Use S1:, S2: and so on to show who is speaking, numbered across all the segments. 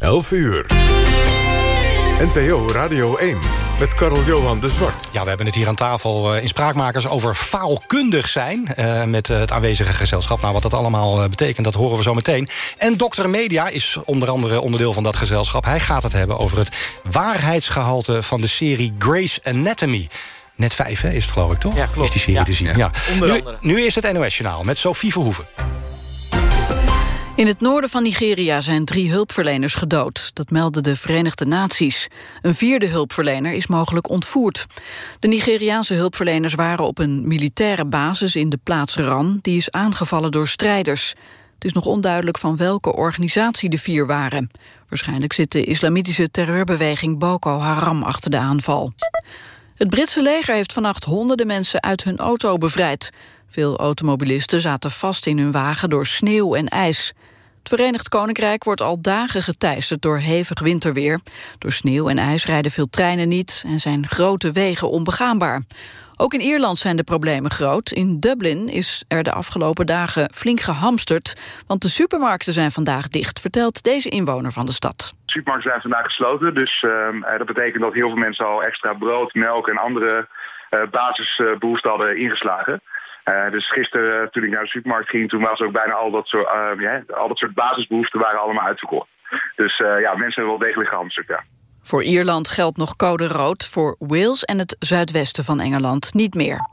S1: 11 uur. NPO Radio 1 met Karel Johan de Zwart.
S2: Ja, we hebben het hier aan tafel uh, in Spraakmakers over faalkundig zijn... Uh, met uh, het aanwezige gezelschap. Nou, wat dat allemaal betekent, dat horen we zo meteen. En Dokter Media is onder andere onderdeel van dat gezelschap. Hij gaat het hebben over het waarheidsgehalte van de serie Grey's Anatomy. Net vijf, hè, is het geloof ik, toch?
S3: Ja, klopt.
S2: Is die serie
S3: ja.
S2: te zien. Ja.
S3: ja.
S2: Nu, nu is het NOS-journaal met Sophie Verhoeven.
S4: In het noorden van Nigeria zijn drie hulpverleners gedood. Dat melden de Verenigde Naties. Een vierde hulpverlener is mogelijk ontvoerd. De Nigeriaanse hulpverleners waren op een militaire basis in de plaats Ran... die is aangevallen door strijders. Het is nog onduidelijk van welke organisatie de vier waren. Waarschijnlijk zit de islamitische terreurbeweging Boko Haram achter de aanval. Het Britse leger heeft vannacht honderden mensen uit hun auto bevrijd. Veel automobilisten zaten vast in hun wagen door sneeuw en ijs. Het Verenigd Koninkrijk wordt al dagen geteisterd door hevig winterweer. Door sneeuw en ijs rijden veel treinen niet en zijn grote wegen onbegaanbaar. Ook in Ierland zijn de problemen groot. In Dublin is er de afgelopen dagen flink gehamsterd... want de supermarkten zijn vandaag dicht, vertelt deze inwoner van de stad.
S5: De supermarkten zijn vandaag gesloten, dus uh, dat betekent dat heel veel mensen al extra brood, melk en andere uh, basisbehoeften hadden ingeslagen. Uh, dus gisteren uh, toen ik naar de supermarkt ging, toen was ook bijna al dat soort, ja, al dat soort basisbehoeften waren allemaal uitverkocht. Dus ja, mensen hebben wel degelijk gehamsterd, ja.
S4: Voor Ierland geldt nog code rood, voor Wales en het zuidwesten van Engeland niet meer.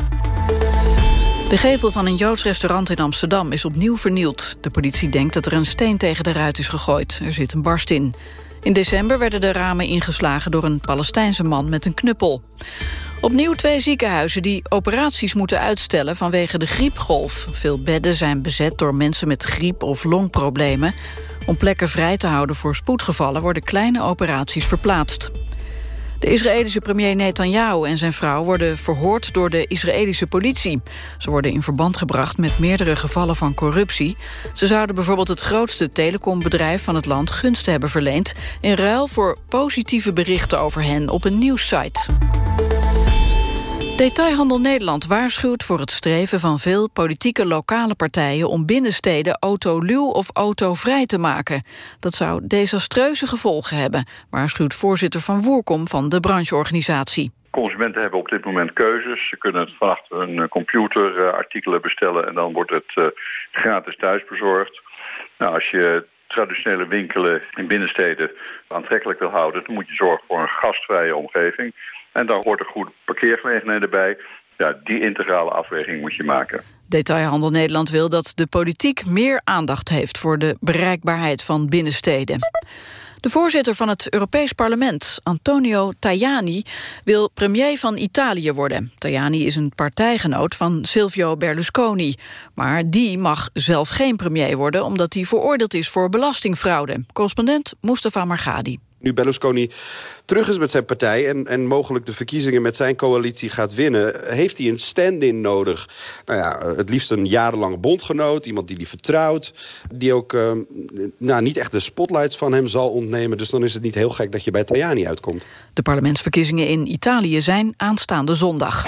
S4: De gevel van een Joods restaurant in Amsterdam is opnieuw vernield. De politie denkt dat er een steen tegen de ruit is gegooid. Er zit een barst in. In december werden de ramen ingeslagen door een Palestijnse man met een knuppel. Opnieuw twee ziekenhuizen die operaties moeten uitstellen vanwege de griepgolf. Veel bedden zijn bezet door mensen met griep- of longproblemen. Om plekken vrij te houden voor spoedgevallen worden kleine operaties verplaatst. De Israëlische premier Netanyahu en zijn vrouw worden verhoord door de Israëlische politie. Ze worden in verband gebracht met meerdere gevallen van corruptie. Ze zouden bijvoorbeeld het grootste telecombedrijf van het land gunsten hebben verleend... in ruil voor positieve berichten over hen op een nieuwssite. Detailhandel Nederland waarschuwt voor het streven van veel politieke lokale partijen om binnensteden autoluw of autovrij te maken. Dat zou desastreuze gevolgen hebben, waarschuwt voorzitter van Woerkom van de brancheorganisatie.
S6: Consumenten hebben op dit moment keuzes. Ze kunnen vanaf een computer uh, artikelen bestellen en dan wordt het uh, gratis thuis bezorgd. Nou, als je traditionele winkelen in binnensteden aantrekkelijk wil houden, dan moet je zorgen voor een gastvrije omgeving. En dan hoort er goede parkeergelegenheden bij. Ja, die integrale afweging moet je maken.
S4: Detailhandel Nederland wil dat de politiek meer aandacht heeft... voor de bereikbaarheid van binnensteden. De voorzitter van het Europees Parlement, Antonio Tajani... wil premier van Italië worden. Tajani is een partijgenoot van Silvio Berlusconi. Maar die mag zelf geen premier worden... omdat hij veroordeeld is voor belastingfraude. Correspondent Mustafa Margadi
S7: nu Berlusconi terug is met zijn partij... En, en mogelijk de verkiezingen met zijn coalitie gaat winnen... heeft hij een stand-in nodig. Nou ja, het liefst een jarenlange bondgenoot. Iemand die hij vertrouwt. Die ook uh, nou, niet echt de spotlights van hem zal ontnemen. Dus dan is het niet heel gek dat je bij Tajani uitkomt.
S4: De parlementsverkiezingen in Italië zijn aanstaande zondag.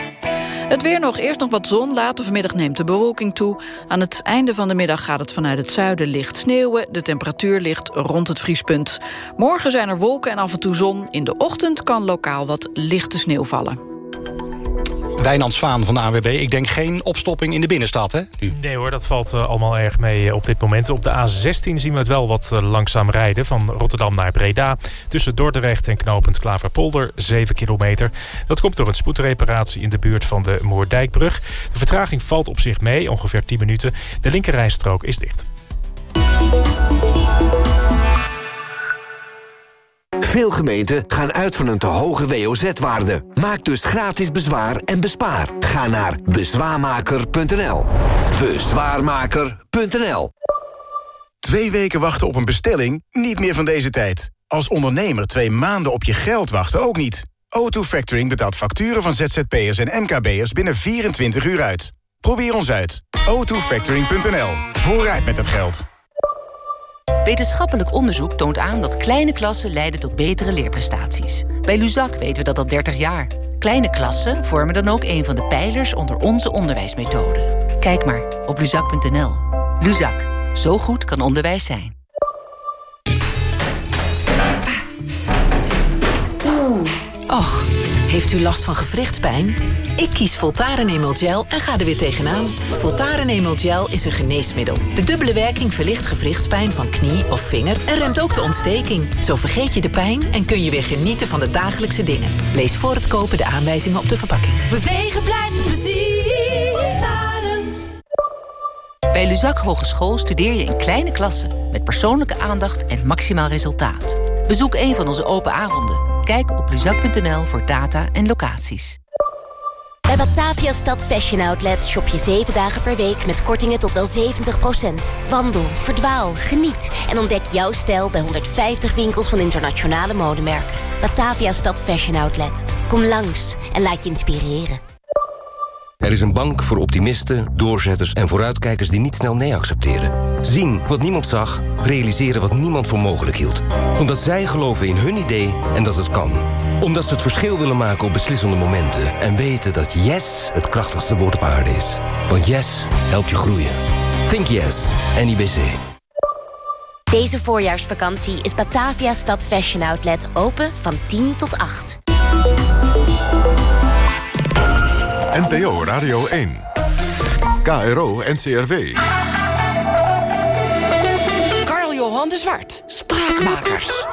S4: Het weer nog, eerst nog wat zon, later vanmiddag neemt de bewolking toe. Aan het einde van de middag gaat het vanuit het zuiden licht sneeuwen. De temperatuur ligt rond het vriespunt. Morgen zijn er wolken en af en toe zon. In de ochtend kan lokaal wat lichte sneeuw vallen.
S2: Wijnand Zwaan van de ANWB. Ik denk geen opstopping in de binnenstad, hè? Nu.
S8: Nee hoor, dat valt uh, allemaal erg mee uh, op dit moment. Op de A16 zien we het wel wat uh, langzaam rijden... van Rotterdam naar Breda. Tussen Dordrecht en knooppunt Klaverpolder, 7 kilometer. Dat komt door een spoedreparatie in de buurt van de Moerdijkbrug. De vertraging valt op zich mee, ongeveer 10 minuten. De linkerrijstrook is dicht.
S9: Veel gemeenten gaan uit van een te hoge WOZ-waarde. Maak dus gratis bezwaar en bespaar. Ga naar bezwaarmaker.nl. Bezwaarmaker.nl
S10: Twee weken wachten op een bestelling? Niet meer van deze tijd. Als ondernemer twee maanden op je geld wachten ook niet. O2 Factoring betaalt facturen van ZZP'ers en MKB'ers binnen 24 uur uit. Probeer ons uit. o2factoring.nl. Vooruit met het geld.
S11: Wetenschappelijk onderzoek toont aan dat kleine klassen leiden tot betere leerprestaties. Bij Luzak weten we dat al 30 jaar. Kleine klassen vormen dan ook een van de pijlers onder onze onderwijsmethode. Kijk maar op luzak.nl. Luzak, zo goed kan onderwijs zijn. Ah.
S3: Och, heeft u last van gewrichtspijn? Ik kies Voltaren Emel Gel en ga er weer tegenaan. Voltaren Emel Gel is een geneesmiddel. De dubbele werking verlicht gewrichtspijn van knie of vinger... en remt ook de ontsteking. Zo vergeet je de pijn en kun je weer genieten van de dagelijkse dingen. Lees voor het kopen de aanwijzingen op de verpakking.
S12: Bewegen blijft plezier. Voltaren.
S11: Bij Luzak Hogeschool studeer je in kleine klassen... met persoonlijke aandacht en maximaal resultaat. Bezoek een van onze open avonden. Kijk op luzak.nl voor data en locaties.
S13: Bij Batavia Stad Fashion Outlet shop je 7 dagen per week met kortingen tot wel 70%. Wandel, verdwaal, geniet en ontdek jouw stijl bij 150 winkels van internationale modemerken. Batavia Stad Fashion Outlet. Kom langs en laat je inspireren.
S14: Er is een bank voor optimisten, doorzetters en vooruitkijkers die niet snel nee accepteren. Zien wat niemand zag, realiseren wat niemand voor mogelijk hield. Omdat zij geloven in hun idee en dat het kan. Omdat ze het verschil willen maken op beslissende momenten. En weten dat yes het krachtigste woord op aarde is. Want yes helpt je groeien. Think yes, NIBC.
S13: Deze voorjaarsvakantie is Batavia Stad Fashion Outlet open van 10 tot 8.
S1: NPO Radio 1. KRO NCRW.
S3: Karl-Johan de Zwart, Spraakmakers.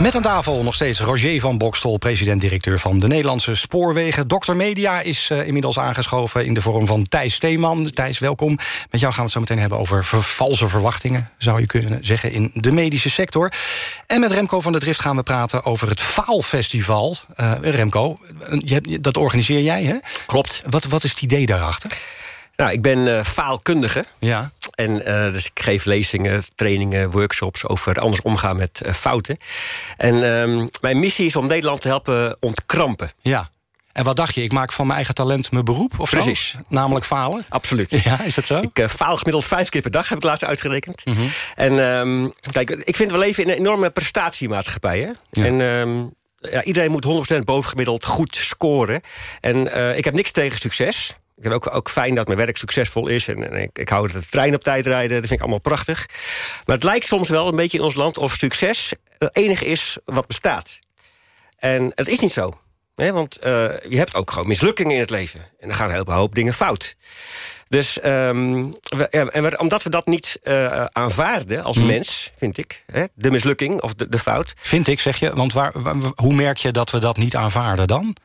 S2: Met aan tafel nog steeds Roger van Bokstel, president-directeur van de Nederlandse Spoorwegen. Dr. Media is uh, inmiddels aangeschoven in de vorm van Thijs Steeman. Thijs, welkom. Met jou gaan we het zo meteen hebben over valse verwachtingen... zou je kunnen zeggen, in de medische sector. En met Remco van der Drift gaan we praten over het Faalfestival. Uh, Remco, je, dat organiseer jij, hè?
S15: Klopt.
S2: Wat, wat is het idee daarachter?
S15: Nou, ik ben uh, faalkundige.
S2: Ja.
S15: En uh, dus ik geef lezingen, trainingen, workshops over anders omgaan met uh, fouten. En um, mijn missie is om Nederland te helpen ontkrampen.
S2: Ja. En wat dacht je? Ik maak van mijn eigen talent mijn beroep? Of
S15: Precies.
S2: Zo? Namelijk falen?
S15: Absoluut.
S2: Ja, is dat zo?
S15: Ik uh, faal gemiddeld vijf keer per dag, heb ik laatst uitgerekend. Mm -hmm. En um, kijk, ik vind we leven in een enorme prestatiemaatschappij. Hè? Ja. En um, ja, iedereen moet 100% bovengemiddeld goed scoren. En uh, ik heb niks tegen succes. Ik vind ook, ook fijn dat mijn werk succesvol is. En, en ik, ik hou de trein op tijd rijden. Dat vind ik allemaal prachtig. Maar het lijkt soms wel een beetje in ons land... of succes het enige is wat bestaat. En het is niet zo. Hè? Want uh, je hebt ook gewoon mislukkingen in het leven. En dan gaan een hele hoop dingen fout. Dus um, we, ja, en we, omdat we dat niet uh, aanvaarden als mm. mens, vind ik... Hè, de mislukking of de, de fout...
S2: Vind ik, zeg je? Want waar, waar, hoe merk je dat we dat niet aanvaarden dan?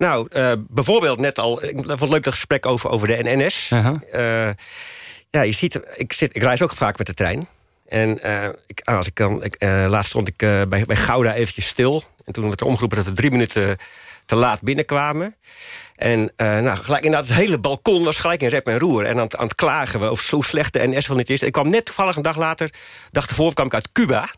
S15: Nou, uh, bijvoorbeeld net al... Ik vond het leuk dat gesprek over, over de NNS. Uh -huh. uh, ja, je ziet... Ik, zit, ik reis ook vaak met de trein. En uh, ik, als ik kan, ik, laatst stond ik bij, bij Gouda eventjes stil. En toen werd er omgeroepen dat we drie minuten te laat binnenkwamen. En nou, gelijk inderdaad, het hele balkon was gelijk in rep en roer. En aan, aan het klagen we over hoe slecht de NS wel niet is. Ik kwam net toevallig een dag later, dag ervoor kwam ik uit Cuba...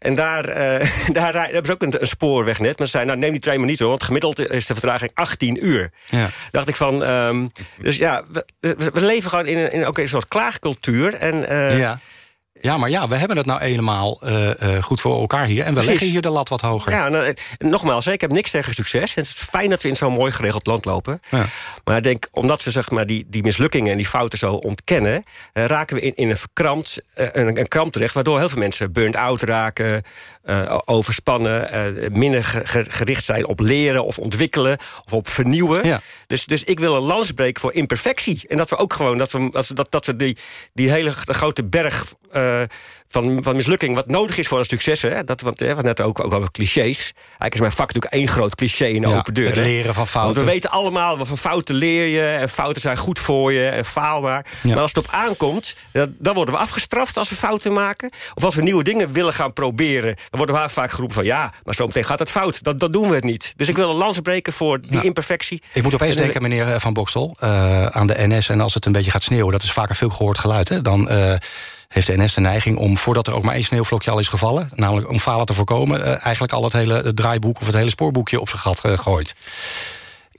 S15: En daar, uh, daar hebben ze ook een, een spoorwegnet. Maar ze zeiden, nou neem die trein maar niet hoor. Want gemiddeld is de vertraging 18 uur.
S2: Ja.
S15: Dacht ik van, um, dus ja, we, we, leven gewoon in een, in ook een soort klaagcultuur. En, uh,
S2: ja. Ja, maar ja, we hebben het nou helemaal uh, uh, goed voor elkaar hier. En we Precies. leggen hier de lat wat hoger.
S15: Ja, nou, nogmaals, ik heb niks tegen succes. En het is fijn dat we in zo'n mooi geregeld land lopen.
S2: Ja.
S15: Maar ik denk, omdat we zeg maar, die, die mislukkingen en die fouten zo ontkennen... Uh, raken we in, in een, verkrampt, een, een kramp terecht... waardoor heel veel mensen burn-out raken, overspannen... minder gericht zijn op leren of ontwikkelen of op vernieuwen.
S2: Ja.
S15: Dus, dus ik wil een lans breken voor imperfectie. En dat we ook gewoon, dat we, dat dat, dat we die, die hele grote berg... Uh, van, van mislukking, wat nodig is voor een succes. Hè? Dat, want we net ook, ook over clichés. Eigenlijk is mijn vak natuurlijk één groot cliché in
S2: ja,
S15: open deur.
S2: Het leren van fouten.
S15: Want we weten allemaal, wat van fouten leer je... en fouten zijn goed voor je en faalbaar. Ja. Maar als het op aankomt, dan worden we afgestraft als we fouten maken. Of als we nieuwe dingen willen gaan proberen... dan worden we vaak geroepen van... ja, maar zometeen gaat het fout. Dat, dat doen we het niet. Dus ik wil een lans breken voor die nou, imperfectie.
S2: Ik moet opeens denken, meneer Van Bokstel... Uh, aan de NS en als het een beetje gaat sneeuwen... dat is vaak een veel gehoord geluid, hè? dan... Uh, heeft de NS de neiging om, voordat er ook maar één sneeuwvlokje al is gevallen... namelijk om falen te voorkomen... Uh, eigenlijk al het hele draaiboek of het hele spoorboekje op zijn gat uh, gooit.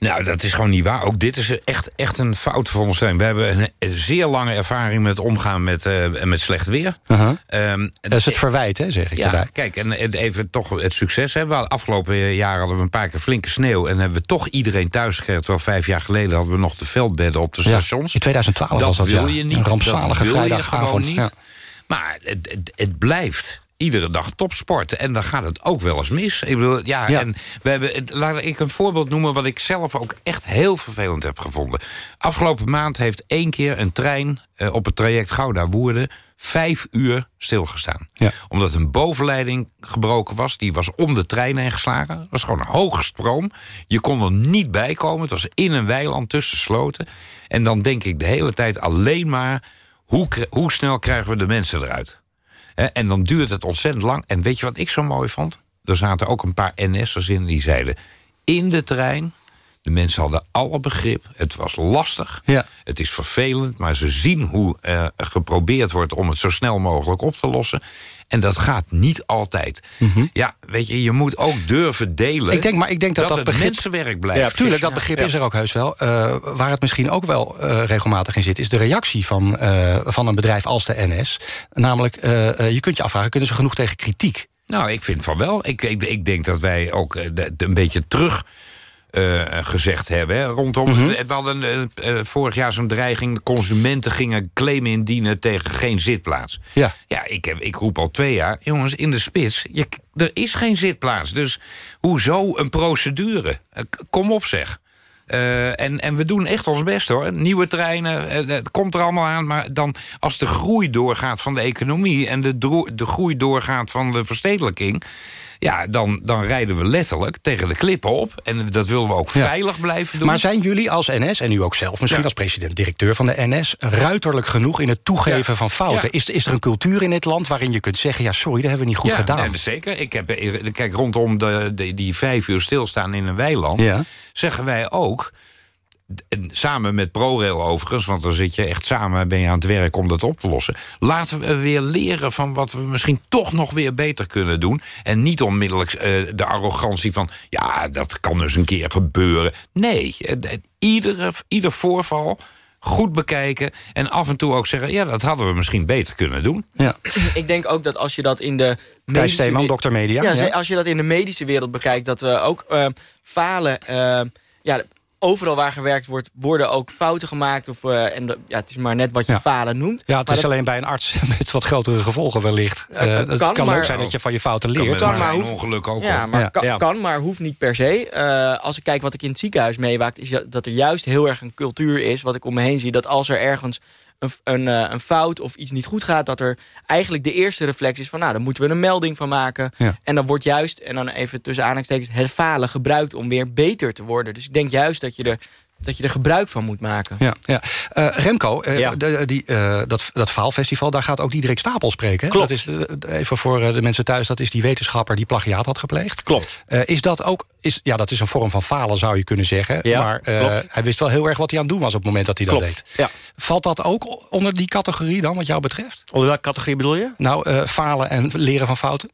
S16: Nou, dat is gewoon niet waar. Ook dit is echt, echt een fout van ons zijn. We hebben een zeer lange ervaring met omgaan met, uh, met slecht weer.
S2: Uh -huh. um, dat is het verwijt, hè, zeg ik
S16: ja,
S2: erbij.
S16: Kijk, en even toch het succes. Hè. We afgelopen jaar hadden we een paar keer flinke sneeuw... en hebben we toch iedereen thuis gekregen. Terwijl vijf jaar geleden hadden we nog de veldbedden op de stations.
S2: In 2012
S16: dat
S2: was dat,
S16: wil
S2: ja.
S16: je niet.
S2: Een rampzalige
S16: dat wil je
S2: gewoon
S16: niet. Ja. Maar het, het, het blijft iedere dag topsporten. En dan gaat het ook wel eens mis. Ik bedoel, ja, en we hebben, laat ik een voorbeeld noemen... wat ik zelf ook echt heel vervelend heb gevonden. Afgelopen maand heeft één keer een trein eh, op het traject Gouda-Woerden... vijf uur stilgestaan. Omdat een bovenleiding gebroken was. Die was om de trein heen geslagen. Het was gewoon een hoge stroom. Je kon er niet bij komen. Het was in een weiland tussen sloten. En dan denk ik de hele tijd alleen maar... hoe, hoe snel krijgen we de mensen eruit? En dan duurt het ontzettend lang. En weet je wat ik zo mooi vond? Er zaten ook een paar NS'ers in die zeiden... in de trein, de mensen hadden alle begrip. Het was lastig,
S2: Ja.
S16: het is vervelend... maar ze zien hoe eh, geprobeerd wordt om het zo snel mogelijk op te lossen. En dat gaat niet altijd. Ja, weet je, je moet ook durven delen...
S2: Mhm. Ik denk, maar ik denk dat dat,
S16: het
S2: begrip...
S16: mensenwerk blijft.
S2: Ja, tuurlijk, dat begrip is er ook heus wel. Eh, waar het misschien ook wel eh, regelmatig in zit... is de reactie van, eh, van een bedrijf als de NS. Namelijk, je kunt je afvragen... kunnen ze genoeg tegen kritiek?
S16: Nou, ik vind van wel. Ik, ik, ik denk dat wij ook een beetje terug eh, gezegd hebben. Hè, rondom,
S2: Mhm.
S16: het- we hadden eh, eh, vorig jaar zo'n dreiging... de consumenten gingen claim indienen tegen geen zitplaats.
S2: Ja.
S16: Ja, ik, heb, ik roep al twee jaar... jongens, in de spits, je, er is geen zitplaats. Dus hoezo een procedure? Kom op, zeg. En, en we doen echt ons best hoor. Nieuwe treinen, het komt er allemaal aan. Maar dan als de groei doorgaat van de economie... en de, de groei doorgaat van de verstedelijking... ja, dan, dan rijden we letterlijk tegen de klippen op. En dat willen we ook
S2: Ja.
S16: veilig blijven doen.
S2: Maar zijn jullie als NS, en u ook zelf misschien
S16: Ja.
S2: als president-directeur van de NS... ruiterlijk genoeg in het toegeven van fouten?
S16: Ja.
S2: Is, is er een cultuur in dit land waarin je kunt zeggen... ja, sorry, dat hebben we niet goed
S16: ja,
S2: gedaan?
S16: nee, dat zeker. Ik heb, eh, kijk, rondom de, de, die vijf uur stilstaan in een weiland...
S2: Ja.
S16: zeggen wij ook, en samen met ProRail overigens... want dan zit je echt samen, ben je aan het werk om dat op te lossen... laten we weer leren van wat we misschien toch nog weer beter kunnen doen... en niet onmiddellijk eh, de arrogantie van... ja, dat kan dus een keer gebeuren. Nee, eh, iedere, ieder voorval goed bekijken... en af en toe ook zeggen, ja, dat hadden we misschien beter kunnen doen.
S2: Ja.
S17: Ik denk ook dat als je dat in de medische
S2: dokter Media.
S17: Ja,
S2: Ja.
S17: als je dat in de medische wereld bekijkt, dat we ook eh, falen. ja, overal waar gewerkt wordt, worden ook fouten gemaakt. Of, eh, en de- ja, het is maar net wat je
S2: Ja.
S17: falen noemt.
S2: Ja, het
S17: Maar
S2: is
S17: dat-
S2: alleen bij een arts met wat grotere gevolgen wellicht.
S17: Eh,
S2: Eh,
S17: kan,
S2: het kan, ook
S17: maar-
S2: zijn dat je van je fouten leert.
S17: kan,
S16: een
S17: maar hoeft-
S16: ongeluk ook
S17: Ja, maar
S2: Ja.
S17: Kan,
S2: Ja.
S17: kan, maar hoeft niet per se. Eh, als ik kijk wat ik in het ziekenhuis meewaakt... is dat er juist heel erg een cultuur is, wat ik om me heen zie... dat als er ergens een, een, eh, een fout of iets niet goed gaat... dat er eigenlijk de eerste reflex is van... nou, dan moeten we een melding van maken.
S2: Ja.
S17: En dan wordt juist, en dan even tussen aanhalingstekens... het falen gebruikt om weer beter te worden. Dus ik denk juist dat je er, dat je er gebruik van moet maken.
S2: Ja, ja. Eh, Remco, eh,
S17: Ja.
S2: de- die, eh, dat, dat faalfestival, daar gaat ook Diederik Stapel spreken.
S17: Klopt.
S2: Dat is, eh, even voor eh, de mensen thuis, dat is die wetenschapper die plagiaat had gepleegd.
S17: Klopt.
S2: Eh, is dat ook, is, ja, dat is een vorm van falen, zou je kunnen zeggen.
S17: Ja,
S2: maar eh, hij wist wel heel erg wat hij aan het doen was op het moment dat hij dat
S17: Klopt,
S2: deed.
S17: ja.
S2: Valt dat ook onder die categorie dan, wat jou betreft?
S15: Onder welke categorie bedoel je?
S2: Nou, eh, falen en leren van fouten?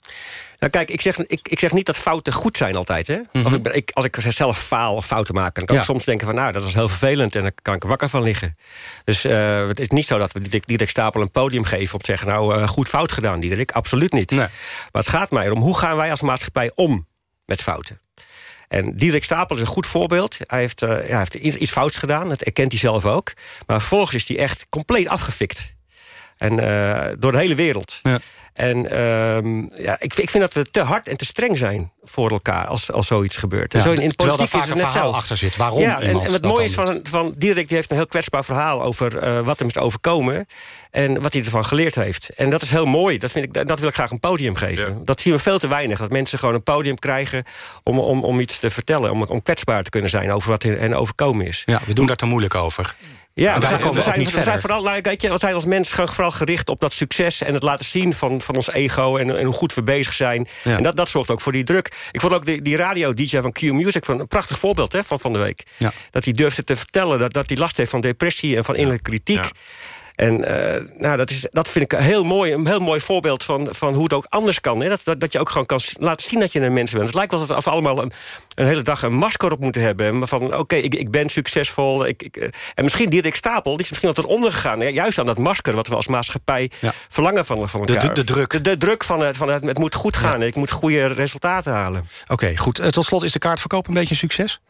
S15: Nou kijk, ik zeg, ik, ik zeg niet dat fouten goed zijn altijd. Hè? of ik, ben- ik, als ik zelf faal of fouten maak... dan kan
S2: Ja.
S15: ik soms denken van, nou, dat is heel vervelend... en dan kan ik er wakker van liggen. Dus eh, het is niet zo dat we Diederik, Stapel een podium geven... om te zeggen, nou, eh, goed fout gedaan, Diederik. Absoluut niet.
S2: Nee.
S15: Maar het gaat mij om, hoe gaan wij als maatschappij om met fouten? En Diederik Stapel is een goed voorbeeld. Hij heeft, eh, ja, hij heeft iets fouts gedaan, dat erkent hij zelf ook. Maar vervolgens is hij echt compleet afgefikt. En eh, door de hele wereld.
S2: Ja.
S15: En ehm, ja, ik, ik vind dat we te hard en te streng zijn voor elkaar als, als zoiets gebeurt. En
S2: Ja,
S15: zo in, in de
S2: terwijl daar
S15: politiek is
S2: vaak
S15: het
S2: een
S15: net
S2: verhaal
S15: zo.
S2: achter zit. Waarom
S15: Ja, en, wat mooi is van, van Dirk, die heeft een heel kwetsbaar verhaal over eh, wat hem is overkomen. En wat hij ervan geleerd heeft. En dat is heel mooi. Dat, vind ik, dat wil ik graag een podium geven. Dat zien we veel te weinig. Dat mensen gewoon een podium krijgen om, om, om iets te vertellen. Om, om kwetsbaar te kunnen zijn over wat hen overkomen is.
S2: Ja, we doen daar te moeilijk over.
S15: Ja, we zijn, we zijn, we vooral, nou, weet je, we zijn als mens gewoon vooral gericht op dat succes... en het laten zien van, van ons ego en, en hoe goed we bezig zijn.
S2: Ja.
S15: En dat, dat zorgt ook voor die druk. Ik vond ook die, die radio-dj van Q-Music van een prachtig voorbeeld hè, van van de week.
S2: Ja.
S15: Dat hij durfde te vertellen dat, dat hij last heeft van depressie en van innerlijke kritiek. En eh, nou, dat, is, dat vind ik een heel mooi, een heel mooi voorbeeld van, van hoe het ook anders kan. Hè? Dat, dat, dat je ook gewoon kan laten zien dat je een mens bent. Het lijkt wel dat we allemaal een, een hele dag een masker op moeten hebben. Maar van, oké, ik, ik ben succesvol. Ik, ik, eh, en misschien Dirk Stapel, die is misschien wat eronder gegaan. hè, Juist aan dat masker wat we als maatschappij
S2: Ja.
S15: verlangen van, van elkaar.
S2: de- de druk.
S15: De, de druk van, het, van het, het moet goed gaan. Ik moet goede resultaten halen.
S2: Oké, goed. Eh, tot slot is de kaartverkoop een beetje een succes?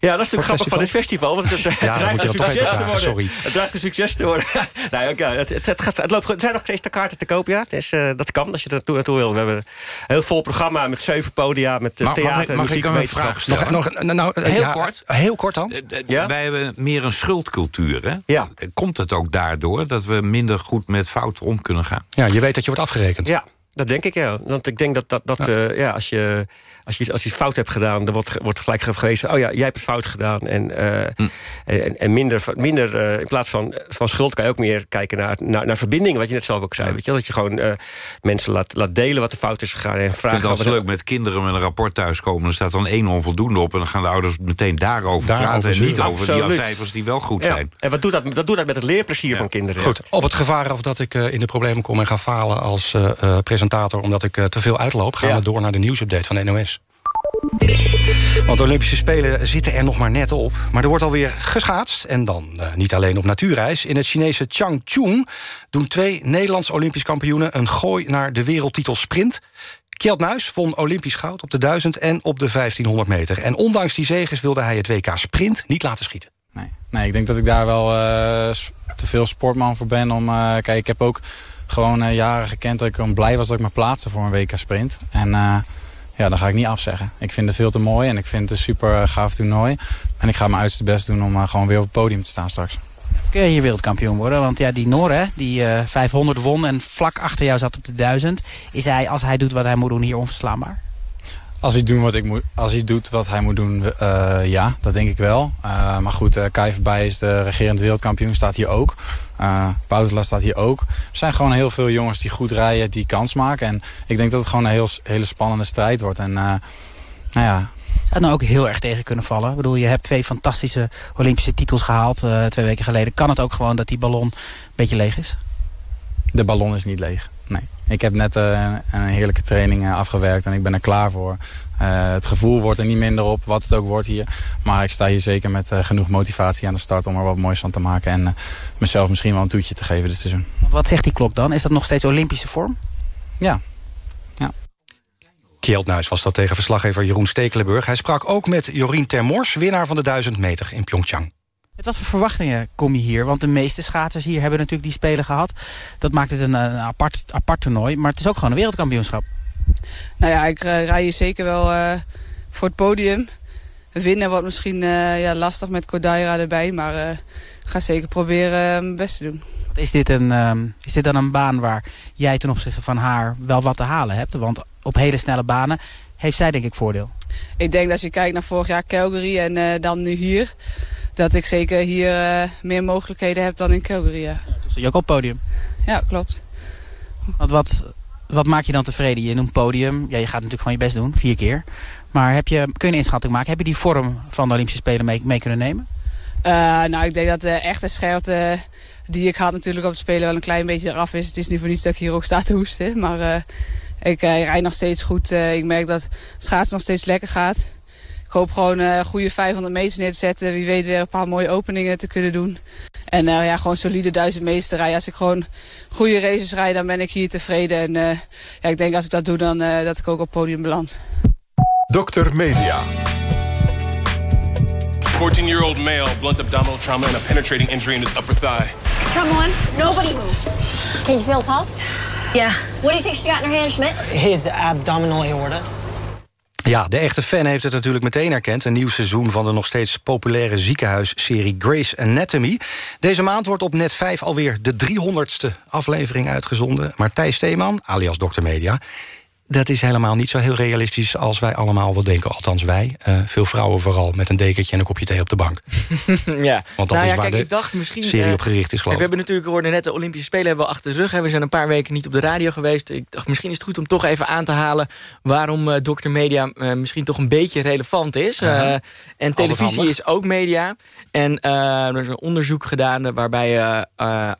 S15: Ja, dat is natuurlijk grappig van dit festival. Want het, het,
S2: Ja,
S15: dreigt een succes te
S2: vragen,
S15: worden.
S2: sorry.
S15: Het dreigt een succes te worden. nou, ja, het, het, het, gaat, het loopt goed. Er zijn nog steeds de kaarten te koop, ja. Het is, eh, dat kan, als je er naartoe, naartoe wil. We hebben een heel vol programma met zeven podia... met eh,
S16: mag ik-
S15: theater,
S16: mag ik
S15: muziek,
S16: hem een
S15: wetenschap.
S16: vraag stellen?
S2: Nog, nog, nou, eh,
S16: Heel
S2: ja,
S16: kort.
S2: Heel kort dan.
S16: Wij hebben meer een schuldcultuur, hè?
S15: Ja.
S16: Komt het ook daardoor dat we minder goed met fouten om kunnen gaan?
S2: Ja, je weet dat je wordt afgerekend.
S15: Ja, dat denk ik, ja. Want ik denk dat, dat, dat ja. ja, als, je, als, je, als je fout hebt gedaan... dan wordt, wordt gelijk gewezen... oh ja, jij hebt het fout gedaan. En, uh, hm. en, en, minder, minder uh, in plaats van, van schuld... kan je ook meer kijken naar, naar, naar verbindingen... wat je net zelf ook zei. Ja. Weet je? Dat je gewoon uh, mensen laat, laat delen wat de fout is gegaan. En vragen
S16: ik vind het leuk met kinderen met een rapport thuiskomen. Er staat dan één onvoldoende op... en dan gaan de ouders meteen daarover Daar praten... en niet over die cijfers die wel goed
S15: ja.
S16: zijn.
S15: En wat doet dat, dat doet dat met het leerplezier van kinderen.
S2: Goed, op het gevaar af dat ik in de problemen kom... en ga falen als presentator... omdat ik te veel uitloop... gaan we door naar de nieuwsupdate van de NOS. Want de Olympische Spelen zitten er nog maar net op. Maar er wordt alweer geschaatst. En dan uh, niet alleen op natuurreis. In het Chinese Changchun doen twee Nederlands Olympisch kampioenen... een gooi naar de wereldtitel sprint. Kjeld Nuis won Olympisch goud op de 1000 en op de 1500 meter. En ondanks die zegens wilde hij het WK sprint niet laten schieten.
S18: Nee, nee ik denk dat ik daar wel uh, te veel sportman voor ben. Om, uh, kijk, ik heb ook gewoon jaren gekend dat ik blij was dat ik me plaatste voor een WK sprint. En ja, dan ga ik niet afzeggen. Ik vind het veel te mooi en ik vind het een super gaaf toernooi. En ik ga mijn uiterste best doen om uh, gewoon weer op het podium te staan straks.
S19: Kun je hier wereldkampioen worden? Want ja, die Noor, hè, die uh, 500 won en vlak achter jou zat op de 1000. Is hij, als hij doet wat hij moet doen, hier onverslaanbaar?
S18: Als hij, doen wat ik moet, als hij doet wat hij moet doen, uh, ja, dat denk ik wel. Uh, maar goed, Kai Verbij is de regerend wereldkampioen, staat hier ook. Uh, Pautela staat hier ook. Er zijn gewoon heel veel jongens die goed rijden, die kans maken. En ik denk dat het gewoon een heel, hele spannende strijd wordt. En nou ja...
S19: Zou het nou ook heel erg tegen kunnen vallen? Ik bedoel, je hebt twee fantastische Olympische titels gehaald twee weken geleden. Kan het ook gewoon dat die ballon een beetje leeg is?
S18: De ballon is niet leeg, nee. Ik heb net uh, een heerlijke training uh, afgewerkt en ik ben er klaar voor. Uh, het gevoel wordt er niet minder op, wat het ook wordt hier. Maar ik sta hier zeker met genoeg motivatie aan de start om er wat moois van te maken. En mezelf misschien wel een toetje te geven dit seizoen.
S19: Wat zegt die klok dan? Is dat nog steeds Olympische vorm?
S18: Ja. ja.
S2: Kjeldnuis was dat tegen verslaggever Jeroen Stekelenburg. Hij sprak ook met Jorien Termors, winnaar van de 1000 meter in Pyeongchang.
S19: Met wat voor verwachtingen kom je hier? Want de meeste schaatsers hier hebben natuurlijk die spelen gehad. Dat maakt het een, een apart, apart toernooi. Maar het is ook gewoon een wereldkampioenschap.
S20: Nou ja, ik uh, rij hier zeker wel uh, voor het podium. Winnen wordt misschien uh, ja, lastig met Kodaira erbij. Maar ik ga zeker proberen mijn best te doen.
S19: Is dit, een, um, is dit dan een baan waar jij ten opzichte van haar wel wat te halen hebt? Want op hele snelle banen heeft zij denk ik voordeel.
S20: Ik denk dat als je kijkt naar vorig jaar Calgary en dan nu hier dat ik zeker hier uh, meer mogelijkheden heb dan in Calgary. Ja.
S19: Dus je ook op podium?
S20: Ja, klopt.
S19: Want wat, wat maak je dan tevreden? Je noemt podium. Ja, je gaat natuurlijk gewoon je best doen, vier keer. Maar heb je, kun je een inschatting maken? Heb je die vorm van de Olympische Spelen mee, mee kunnen nemen?
S20: Uh, nou, ik denk dat de echte scherpte die ik had natuurlijk op het Spelen wel een klein beetje eraf is. Het is niet voor niets dat ik hier ook sta te hoesten. Maar uh, ik rijd nog steeds goed. ik merk dat schaatsen nog steeds lekker gaat. Ik hoop gewoon uh, goede 500 meters neer te zetten. Wie weet weer een paar mooie openingen te kunnen doen. En uh, ja, gewoon solide 1000 meters te rijden. Als ik gewoon goede races rijd, dan ben ik hier tevreden. En uh, ja, ik denk als ik dat doe, dan dat ik ook op het podium beland.
S1: Dokter Media.
S21: 14-year-old male, blunt abdominal trauma and a penetrating injury in his upper thigh.
S22: Trauma one, nobody move. Can you feel the pulse?
S23: Yeah.
S22: What do you think she got in her hand, Schmidt?
S23: His abdominal aorta.
S2: Ja, de echte fan heeft het natuurlijk meteen herkend. Een nieuw seizoen van de nog steeds populaire ziekenhuisserie Grey's Anatomy. Deze maand wordt op Net 5 alweer de 300ste aflevering uitgezonden. Maar Thijs Steeman, alias Dr. Media... dat is helemaal niet zo heel realistisch als wij allemaal wel denken. Althans wij, uh, veel vrouwen vooral, met een dekentje en een kopje thee op de bank.
S17: ja,
S2: Want dat
S17: nou
S2: is
S17: ja,
S2: waar
S17: kijk,
S2: de
S17: ik dacht misschien,
S2: serie
S17: uh,
S2: op gericht is, geloof
S17: We hebben natuurlijk gehoord net de Olympische Spelen hebben we achter de rug. Hè. We zijn een paar weken niet op de radio geweest. Ik dacht, misschien is het goed om toch even aan te halen... waarom uh, Dr. Media uh, misschien toch een beetje relevant is. En televisie is ook media. En er is een onderzoek gedaan waarbij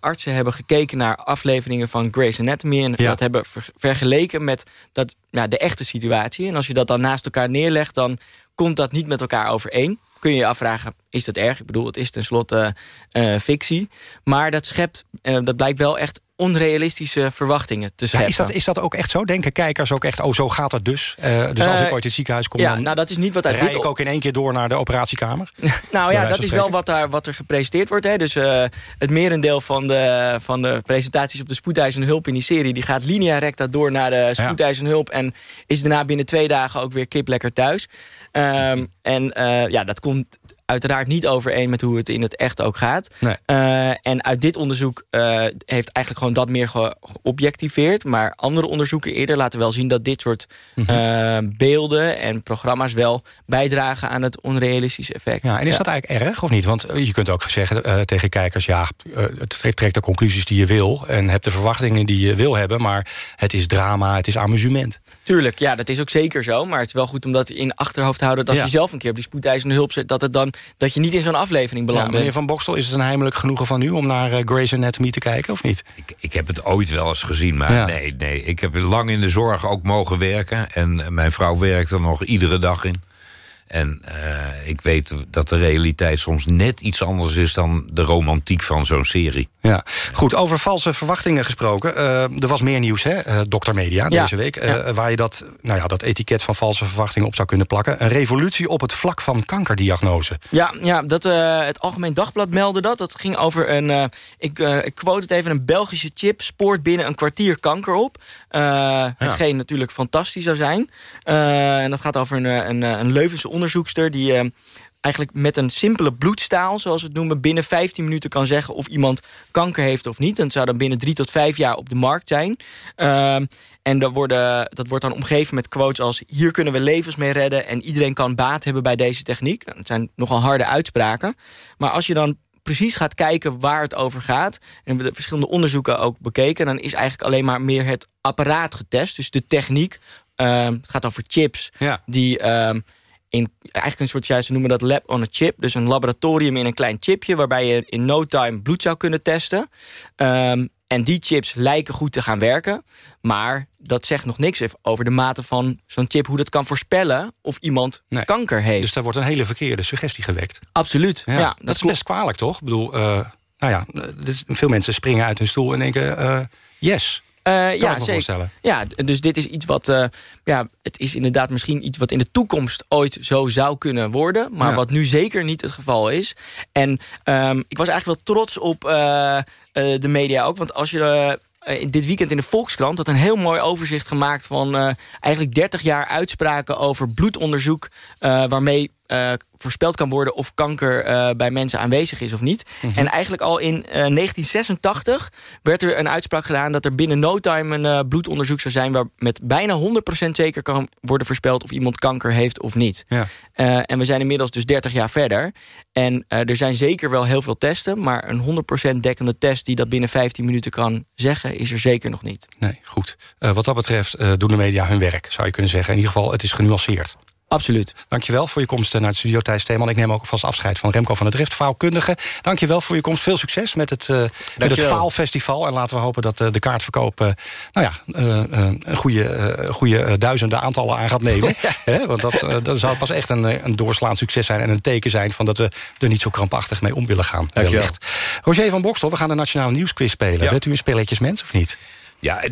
S17: artsen hebben gekeken... naar afleveringen van Grey's Anatomy. En
S2: Ja.
S17: dat hebben ver- vergeleken met dat, ja, de echte situatie. En als je dat dan naast elkaar neerlegt... dan komt dat niet met elkaar overeen. Kun je je afvragen, is dat erg? Ik bedoel, het is tenslotte eh, fictie. Maar dat schept, en dat blijkt wel echt onrealistische verwachtingen te
S2: Ja,
S17: scheppen.
S2: is, dat, is dat ook echt zo? Denken kijkers ook echt, oh, zo gaat het dus? Eh, dus als
S17: Eh,
S2: ik ooit in het ziekenhuis kom,
S17: ja,
S2: dan
S17: nou, dat is niet wat uit
S2: rij
S17: dit
S2: ik ook in één keer door naar de operatiekamer?
S17: Nou ja, dat is wel wat, daar, wat er gepresenteerd wordt. Hè. Dus eh, het merendeel van de, van de presentaties op de spoedeisende hulp in die serie... die gaat linea recta door naar de spoedeisende hulp... en is daarna binnen twee dagen ook weer kip lekker thuis. Ehm, en eh, ja, dat komt uiteraard niet overeen met hoe het in het echt ook gaat.
S2: Nee.
S17: Eh, en uit dit onderzoek eh, heeft eigenlijk gewoon dat meer ge- geobjectiveerd. Maar andere onderzoeken eerder laten wel zien dat dit soort
S2: Mhm.
S17: eh, beelden en programma's wel bijdragen aan het onrealistische effect.
S2: Ja, en is dat eigenlijk erg of niet? Want je kunt ook zeggen tegen kijkers... ja, het trekt- trekt de conclusies die je wil... en hebt de verwachtingen die je wil hebben... maar het is drama, het is amusement.
S17: Tuurlijk, ja, dat is ook zeker zo. Maar het is wel goed om dat in achterhoofd te houden... dat als
S2: Ja.
S17: je zelf een keer op die spoedeisende hulp zit... dat, het dan, dat je niet in zo'n aflevering
S2: Ja,
S17: belandt.
S2: meneer
S17: bent.
S2: Van Bokstel, is het een heimelijk genoegen van u... om naar eh, Grey's Anatomy te kijken, of niet?
S16: Ik heb het ooit wel eens gezien, maar
S2: Ja.
S16: nee, nee. Ik heb lang in de zorg ook mogen werken. En eh, mijn vrouw werkt er nog iedere dag in. En eh, ik weet dat de realiteit soms net iets anders is... dan de romantiek van zo'n serie.
S2: Ja, goed, over valse verwachtingen gesproken. eh, er was meer nieuws, hè, eh Dr. Media,
S17: Ja,
S2: deze week... eh,
S17: ja.
S2: waar je dat, nou ja, dat etiket van valse verwachtingen op zou kunnen plakken. Een revolutie op het vlak van kankerdiagnose.
S17: Ja, ja dat, het Algemeen Dagblad meldde dat. Dat ging over een, ik, ik quote het even... een Belgische chip spoort binnen een kwartier kanker op. Hetgeen natuurlijk fantastisch zou zijn. En dat gaat over een, een, een Leuvense onderzoekster... die eigenlijk met een simpele bloedstaal, zoals we het noemen... binnen 15 minuten kan zeggen of iemand kanker heeft of niet. En het zou dan binnen drie tot vijf jaar op de markt zijn. Ehm, en dat, worden, dat wordt dan omgeven met quotes als... hier kunnen we levens mee redden en iedereen kan baat hebben bij deze techniek. Nou, dat zijn nogal harde uitspraken. Maar als je dan precies gaat kijken waar het over gaat... en we hebben de verschillende onderzoeken ook bekeken... dan is eigenlijk alleen maar meer het apparaat getest. Dus de techniek. Ehm, het gaat over chips die... ehm, in eigenlijk een soort, ja, ze noemen dat lab on a chip. Dus een laboratorium in een klein chipje... waarbij je in no time bloed zou kunnen testen. Ehm, en die chips lijken goed te gaan werken. Maar dat zegt nog niks over de mate van zo'n chip... hoe dat kan voorspellen of iemand kanker heeft.
S2: Dus daar wordt een hele verkeerde suggestie gewekt.
S17: Absoluut, ja,
S2: dat,
S17: dat
S2: is best kwalijk, toch? Ik bedoel, eh, nou ja, dus veel mensen springen uit hun stoel en denken... eh, yes,
S17: Eh, ja, zeker. Ja, dus dit is iets wat... eh, ja, het is inderdaad misschien iets wat in de toekomst ooit zo zou kunnen worden. Maar
S2: Ja.
S17: wat nu zeker niet het geval is. En ehm, ik was eigenlijk wel trots op eh, de media ook. Want als je... eh, dit weekend in de Volkskrant had een heel mooi overzicht gemaakt... van eigenlijk 30 jaar uitspraken over bloedonderzoek... waarmee eh, voorspeld kan worden of kanker eh, bij mensen aanwezig is of niet.
S2: Mhm.
S17: En eigenlijk al in eh, 1986 werd er een uitspraak gedaan... dat er binnen no time een eh, bloedonderzoek zou zijn... waar met bijna 100% zeker kan worden voorspeld... of iemand kanker heeft of niet.
S2: Ja.
S17: Eh, en we zijn inmiddels dus 30 jaar verder. En eh, er zijn zeker wel heel veel testen... maar een 100% dekkende test die dat binnen 15 minuten kan zeggen... is er zeker nog niet.
S2: Nee, goed. Eh, wat dat betreft eh, doen de media hun werk, zou je kunnen zeggen. In ieder geval, het is genuanceerd.
S17: Absoluut.
S2: Dankjewel voor je komst eh, naar het studio, Thijs Theeman. Ik neem ook vast afscheid van Remco van der Drift, faalkundige. Dankjewel voor je komst. Veel succes met het, eh met het. Faalfestival. En laten we hopen dat eh, de kaartverkoop nou ja, een goede, goede duizenden aantallen aan gaat nemen. Want dat, dat zou pas echt een, een doorslaand succes zijn... en een teken zijn van dat we er niet zo krampachtig mee om willen gaan.
S16: Dankjewel.
S2: wellicht. Roger van Bokstel, we gaan de Nationale Nieuwsquiz spelen.
S16: Ja.
S2: Bent u een spelletjesmens of niet?
S16: Ja,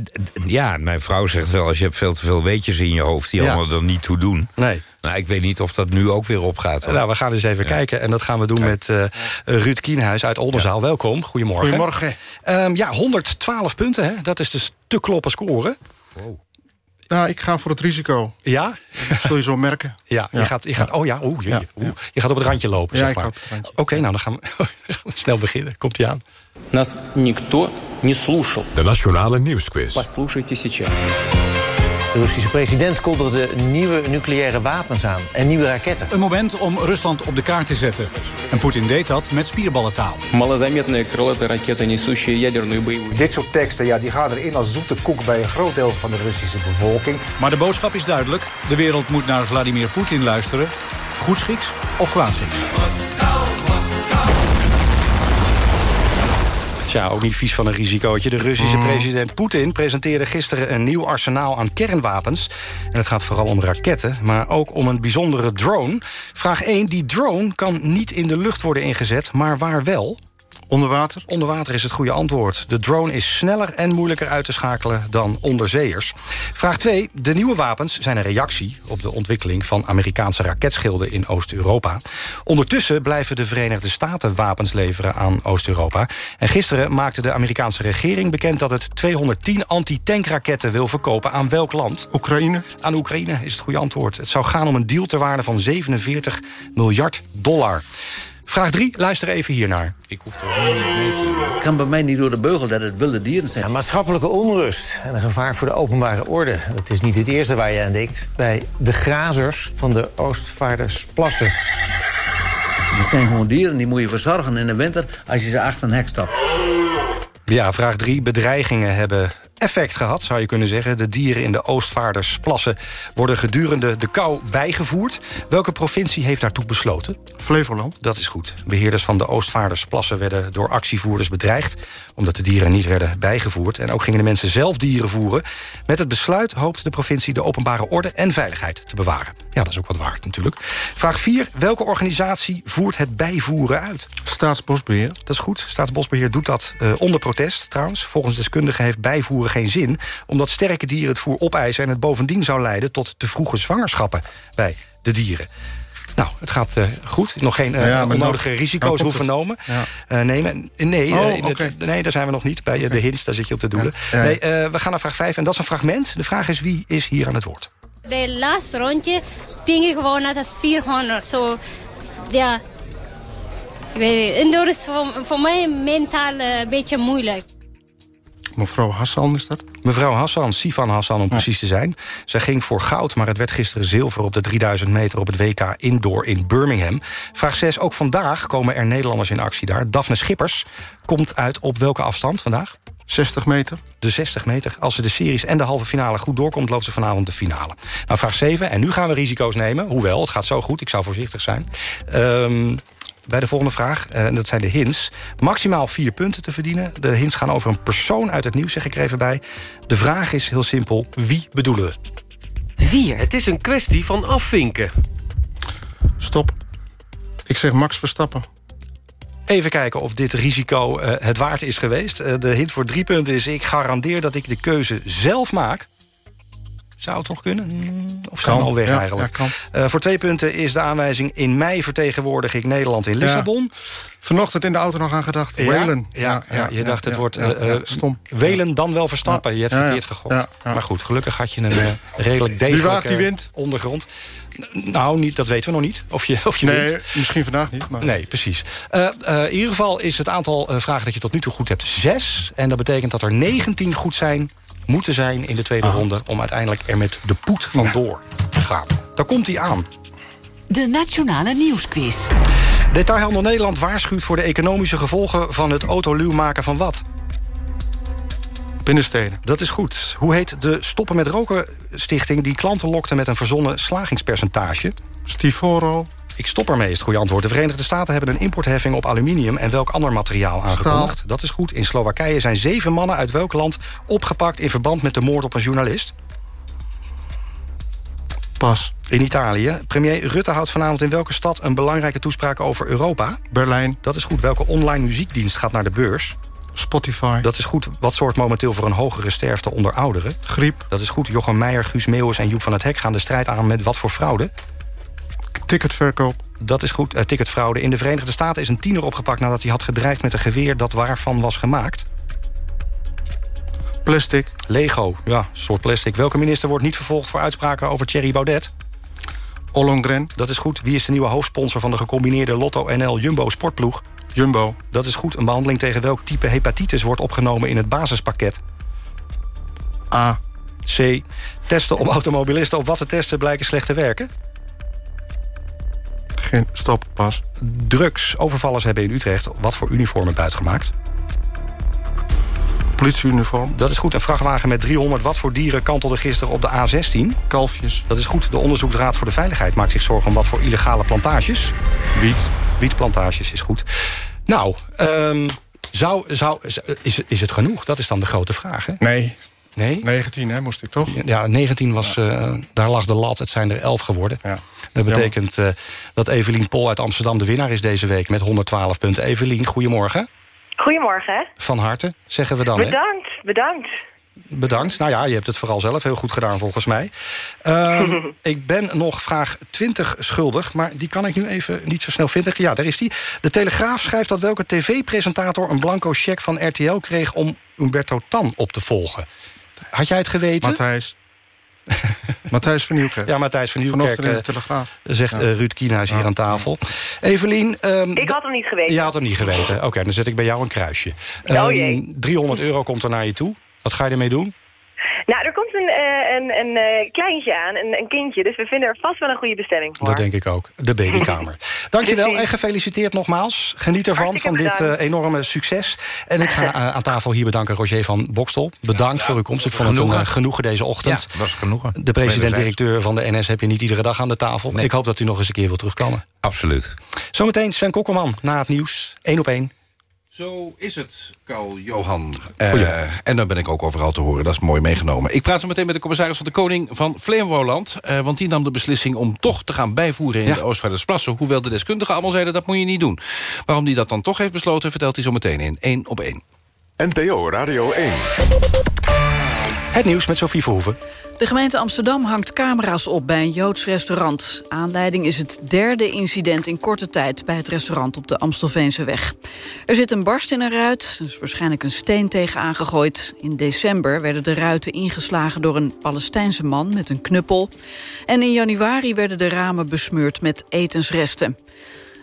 S16: ja, mijn vrouw zegt wel... als je hebt veel te veel weetjes in je hoofd... die
S2: Ja.
S16: allemaal er niet toe doen.
S2: Nee.
S16: Nou, ik weet niet of dat nu ook weer opgaat. hoor.
S2: Nou, we gaan eens even
S16: Ja.
S2: kijken. En dat gaan we doen met eh, Ruud Kienhuis uit Oldenzaal. Welkom, goedemorgen.
S24: Goedemorgen.
S2: Ehm, ja, 112 punten, hè? dat is dus te kloppen scoren.
S24: Nou, ik ga voor het risico.
S2: Ja?
S24: Dat zul je zo merken.
S2: Ja, Je, gaat, je gaat, oh ja, oeh, oeh. je gaat op het randje lopen,
S24: Ja,
S2: zeg maar.
S24: ga op het randje.
S2: Oké, nou dan gaan we, dan gaan we snel beginnen. Komt ie aan.
S25: Нас никто не слушал.
S1: De Nationale Nieuwsquiz.
S25: Послушайте сейчас.
S26: De Russische president kondigde nieuwe nucleaire wapens aan en nieuwe raketten.
S27: Een moment om Rusland op de kaart te zetten. En Poetin deed dat met spierballentaal.
S25: Малозаметная крылатая ракета, несущая ядерную боевую...
S28: Dit soort teksten ja, die gaan erin als zoete koek bij een groot deel van de Russische bevolking.
S27: Maar de boodschap is duidelijk. De wereld moet naar Vladimir Poetin luisteren. Goedschiks of kwaadschiks.
S2: Tja, ook niet vies van een risicootje. De Russische
S24: Mm.
S2: president Poetin presenteerde gisteren een nieuw arsenaal aan kernwapens. En het gaat vooral om raketten, maar ook om een bijzondere drone. Vraag 1, die drone kan niet in de lucht worden ingezet, maar waar wel?
S24: Onder water?
S2: Onder water is het goede antwoord. De drone is sneller en moeilijker uit te schakelen dan onderzeeërs. Vraag 2. De nieuwe wapens zijn een reactie op de ontwikkeling... van Amerikaanse raketschilden in Oost-Europa. Ondertussen blijven de Verenigde Staten wapens leveren aan Oost-Europa. En gisteren maakte de Amerikaanse regering bekend... dat het 210 anti-tankraketten wil verkopen aan welk land?
S24: Oekraïne?
S2: Aan Oekraïne is het goede antwoord. Het zou gaan om een deal ter waarde van 47 miljard dollar. Vraag 3, luister even hiernaar.
S16: Ik hoef toch niet mee te...
S26: kan bij mij niet door de beugel dat het wilde dieren zijn. maatschappelijke onrust en een gevaar voor de openbare orde. Dat is niet het eerste waar je aan denkt. Bij de grazers van de Oostvaardersplassen. Dat zijn gewoon dieren, die moet je verzorgen in de winter... als je ze achter een hek stapt.
S2: Ja, vraag 3. Bedreigingen hebben effect gehad, zou je kunnen zeggen. De dieren in de Oostvaardersplassen worden gedurende de kou bijgevoerd. Welke provincie heeft daartoe besloten?
S24: Flevoland.
S2: Dat is goed. Beheerders van de Oostvaardersplassen werden door actievoerders bedreigd... omdat de dieren niet werden bijgevoerd. En ook gingen de mensen zelf dieren voeren. Met het besluit hoopt de provincie de openbare orde en veiligheid te bewaren. Ja, dat is ook wat waard natuurlijk. Vraag 4. Welke organisatie voert het bijvoeren uit?
S24: Staatsbosbeheer.
S2: Dat is goed. Staatsbosbeheer doet dat uh, onder protest trouwens. Volgens deskundigen heeft bijvoeren geen zin... omdat sterke dieren het voer opeisen... en het bovendien zou leiden tot te vroege zwangerschappen bij de dieren. Nou, het gaat uh, goed. Nog geen uh, ja, onnodige nog, risico's hoeven genomen, ja. uh, nemen. Nee,
S24: oh, okay.
S2: nee, daar zijn we nog niet. Bij de hints, daar zit je op te doelen. Ja, nee, we gaan naar vraag 5 en dat is een fragment. De vraag is wie is hier aan het woord?
S29: De laatste rondje ging ik gewoon net als 400. Zo, ja. Ik weet niet. Indoor is voor, voor mij mentaal een beetje moeilijk.
S24: Mevrouw Hassan is dat?
S2: Mevrouw Hassan, Sifan Hassan om precies te zijn. Zij ging voor goud, maar het werd gisteren zilver op de 3000 meter... op het WK Indoor in Birmingham. Vraag 6, ook vandaag komen er Nederlanders in actie daar. Daphne Schippers komt uit op welke afstand vandaag?
S24: 60 meter.
S2: De 60 meter. Als ze de series en de halve finale goed doorkomt... loopt ze vanavond de finale. Nou, vraag 7. En nu gaan we risico's nemen. Hoewel, het gaat zo goed. Ik zou voorzichtig zijn. Um, bij de volgende vraag. Uh, dat zijn de hints. Maximaal vier punten te verdienen. De hints gaan over een persoon uit het nieuws, zeg ik er even bij. De vraag is heel simpel. Wie bedoelen we?
S30: Vier. Het is een kwestie van afvinken.
S24: Stop. Ik zeg Max Verstappen.
S2: Even kijken of dit risico uh, het waard is geweest. Uh, de hint voor drie punten is... ik garandeer dat ik de keuze zelf maak. Zou het nog kunnen? Hmm, of zijn we al weg
S24: ja,
S2: eigenlijk?
S24: Ja,
S2: uh, voor twee punten is de aanwijzing... in mei vertegenwoordig ik Nederland in Lissabon.
S24: Ja. Vanochtend in de auto nog aan gedacht. Welen.
S2: Ja, ja, je dacht het wordt uh,
S24: stom.
S2: Welen dan wel verstappen. Je hebt verkeerd gegooid. Maar goed, gelukkig had je een uh, redelijk
S24: wind?
S2: Ondergrond. Nou, niet, dat weten we nog niet. Of je, of je
S24: nee,
S2: wint.
S24: misschien vandaag niet. Maar...
S2: Nee, precies. Uh, uh, in ieder geval is het aantal uh, vragen dat je tot nu toe goed hebt zes. En dat betekent dat er 19 goed zijn moeten zijn in de tweede ah. ronde... om uiteindelijk er met de poet vandoor te gaan. Daar komt hij aan.
S11: De Nationale Nieuwsquiz.
S2: Detailhandel Nederland waarschuwt voor de economische gevolgen... van het autoluw maken van wat?
S24: Binnensteden.
S2: Dat is goed. Hoe heet de Stoppen met Roken stichting... die klanten lokte met een verzonnen slagingspercentage?
S24: Stivoro.
S2: Ik stop ermee, is het goede antwoord. De Verenigde Staten hebben een importheffing op aluminium... en welk ander materiaal aangekondigd? Dat is goed. In Slowakije zijn zeven mannen uit welk land opgepakt... in verband met de moord op een journalist?
S24: Pas.
S2: In Italië. Premier Rutte houdt vanavond in welke stad... een belangrijke toespraak over Europa?
S24: Berlijn.
S2: Dat is goed. Welke online muziekdienst gaat naar de beurs?
S24: Spotify.
S2: Dat is goed. Wat zorgt momenteel voor een hogere sterfte onder ouderen?
S24: Griep.
S2: Dat is goed. Jochem Meijer, Guus Meeuwis en Joep van het Hek... gaan de strijd aan met wat voor fraude?
S24: Ticketverkoop.
S2: Dat is goed. Uh, ticketfraude. In de Verenigde Staten is een tiener opgepakt... nadat hij had gedreigd met een geweer dat waarvan was gemaakt.
S24: Plastic.
S2: Lego. Ja, soort plastic. Welke minister wordt niet vervolgd voor uitspraken over Thierry Baudet?
S24: Ollongren.
S2: Dat is goed. Wie is de nieuwe hoofdsponsor van de gecombineerde Lotto NL Jumbo sportploeg?
S24: Jumbo.
S2: Dat is goed. Een behandeling tegen welk type hepatitis wordt opgenomen in het basispakket?
S24: A.
S2: C. Testen om automobilisten op wat te testen blijken slecht te werken?
S24: Geen stop, pas.
S2: Drugs. Overvallers hebben in Utrecht wat voor uniformen buitgemaakt?
S24: Politieuniform.
S2: Dat is goed. Een vrachtwagen met 300 wat voor dieren kantelde gisteren op de A16.
S24: Kalfjes.
S2: Dat is goed. De Onderzoeksraad voor de Veiligheid maakt zich zorgen om wat voor illegale plantages.
S24: Wiet.
S2: Wietplantages is goed. Nou, um, zou, zou, is, is het genoeg? Dat is dan de grote vraag, hè?
S24: Nee.
S2: Nee?
S24: 19, hè, moest ik toch?
S2: Ja, 19 was, ja. Uh, daar lag de lat. Het zijn er 11 geworden.
S24: Ja.
S2: Dat betekent uh, dat Evelien Pol uit Amsterdam de winnaar is deze week met 112 punten. Evelien, goedemorgen.
S31: Goedemorgen.
S2: Van harte, zeggen we dan. hè?
S31: Bedankt, bedankt.
S2: Bedankt. Nou ja, je hebt het vooral zelf heel goed gedaan volgens mij. Ehm, ik ben nog vraag 20 schuldig, maar die kan ik nu even niet zo snel vinden. Ja, daar is die. De Telegraaf schrijft dat welke tv-presentator... een blanco cheque van RTL kreeg om Umberto Tan op te volgen. Had jij het geweten?
S24: Matthijs. Matthijs van Nieuwkerk.
S2: Ja, Matthijs van Nieuwkerk.
S24: Vanochtend in de
S2: eh,
S24: Telegraaf.
S2: Zegt
S24: Ja.
S2: eh, Ruud Kienhuis hier aan tafel. Evelien... ehm,
S31: Ik had hem niet geweten.
S2: Je had hem niet geweten. Oké, dan zet ik bij jou een kruisje.
S31: Oh
S2: Ehm,
S31: jee.
S2: 300 euro komt er naar je toe. Wat ga je ermee doen?
S31: Nou, er komt een, eh, een, een eh, kleintje aan, een, een kindje. Dus we vinden er vast wel een goede bestemming voor.
S2: Dat denk ik ook. De babykamer. Dankjewel en gefeliciteerd nogmaals. Geniet ervan,
S31: Hartstikke
S2: van dit
S31: bedankt.
S2: eh, enorme succes. En ik ga aan tafel hier bedanken Roger van Bokstel. Bedankt voor uw komst. Ik vond het een
S16: Genoegen.
S2: genoegen deze ochtend.
S16: Ja, was genoegen.
S2: De president-directeur van de NS heb je niet iedere dag aan de tafel. Ik hoop dat u nog eens een keer wilt terugkomen.
S16: Absoluut.
S2: Zometeen Sven Kokkelman na het nieuws. Eén op één.
S32: Zo is het, Carl Johan. Eh, en dan ben ik ook overal te horen, dat is mooi meegenomen. Ik praat zo meteen met de commissaris van de Koning van Flevoland. eh, want die nam de beslissing om toch te gaan bijvoeren in de Oostvaardersplassen. Hoewel de deskundigen allemaal zeiden dat moet je niet doen. Waarom die dat dan toch heeft besloten, vertelt hij zo meteen in één op één.
S1: NPO Radio 1.
S2: Het nieuws met Sophie Verhoeven.
S4: De gemeente Amsterdam hangt camera's op bij een Joods restaurant. Aanleiding is het derde incident in korte tijd... bij het restaurant op de Amstelveense weg. Er zit een barst in een ruit, is waarschijnlijk een steen tegen aangegooid. In december werden de ruiten ingeslagen door een Palestijnse man met een knuppel. En in januari werden de ramen besmeurd met etensresten.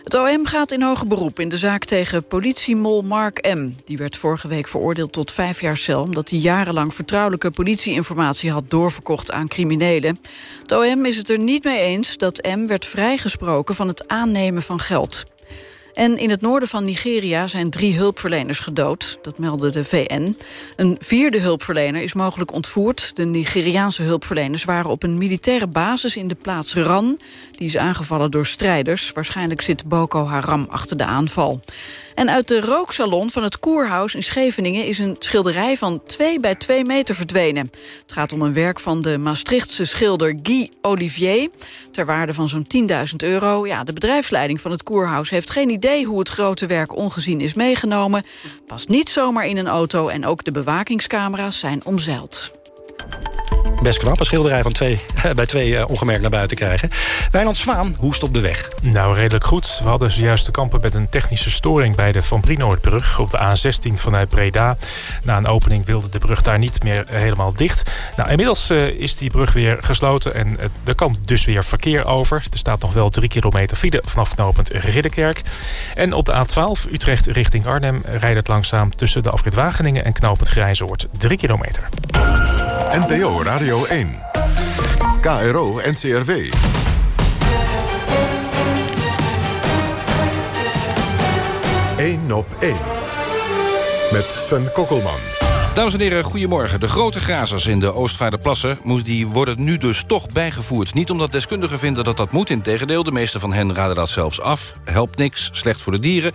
S4: Het OM gaat in hoger beroep in de zaak tegen politiemol Mark M. Die werd vorige week veroordeeld tot vijf jaar cel... omdat hij jarenlang vertrouwelijke politieinformatie had doorverkocht aan criminelen. Het OM is het er niet mee eens dat M werd vrijgesproken van het aannemen van geld. En in het noorden van Nigeria zijn drie hulpverleners gedood. Dat meldde de VN. Een vierde hulpverlener is mogelijk ontvoerd. De Nigeriaanse hulpverleners waren op een militaire basis in de plaats Ran. Die is aangevallen door strijders. Waarschijnlijk zit Boko Haram achter de aanval. En uit de rooksalon van het Koerhuis in Scheveningen... is een schilderij van 2 bij 2 meter verdwenen. Het gaat om een werk van de Maastrichtse schilder Guy Olivier... ter waarde van zo'n 10.000 euro. Ja, de bedrijfsleiding van het Koerhuis heeft geen idee... hoe het grote werk ongezien is meegenomen. Past niet zomaar in een auto en ook de bewakingscamera's zijn omzeild.
S2: Best knap, een schilderij van twee, bij twee eh, ongemerkt naar buiten krijgen. Wijnand Zwaan hoest op de weg.
S33: Nou, redelijk goed. We hadden zojuist te kampen met een technische storing... bij de Van Brienoordbrug op de A16 vanuit Breda. Na een opening wilde de brug daar niet meer helemaal dicht. Nou, inmiddels eh, is die brug weer gesloten... en eh, er kan dus weer verkeer over. Er staat nog wel drie kilometer file vanaf knooppunt Ridderkerk. En op de A12 Utrecht richting Arnhem... rijdt het langzaam tussen de afrit Wageningen en knooppunt Grijzoord. Drie kilometer.
S1: NPO Radio 1. KRO NCRW. Eén op één. Met Sven Kokkelman.
S32: Dames en heren, goedemorgen. De grote grazers in de Oostvaarderplassen... die worden nu dus toch bijgevoerd. Niet omdat deskundigen vinden dat dat moet. Integendeel, de meeste van hen raden dat zelfs af. Helpt niks, slecht voor de dieren.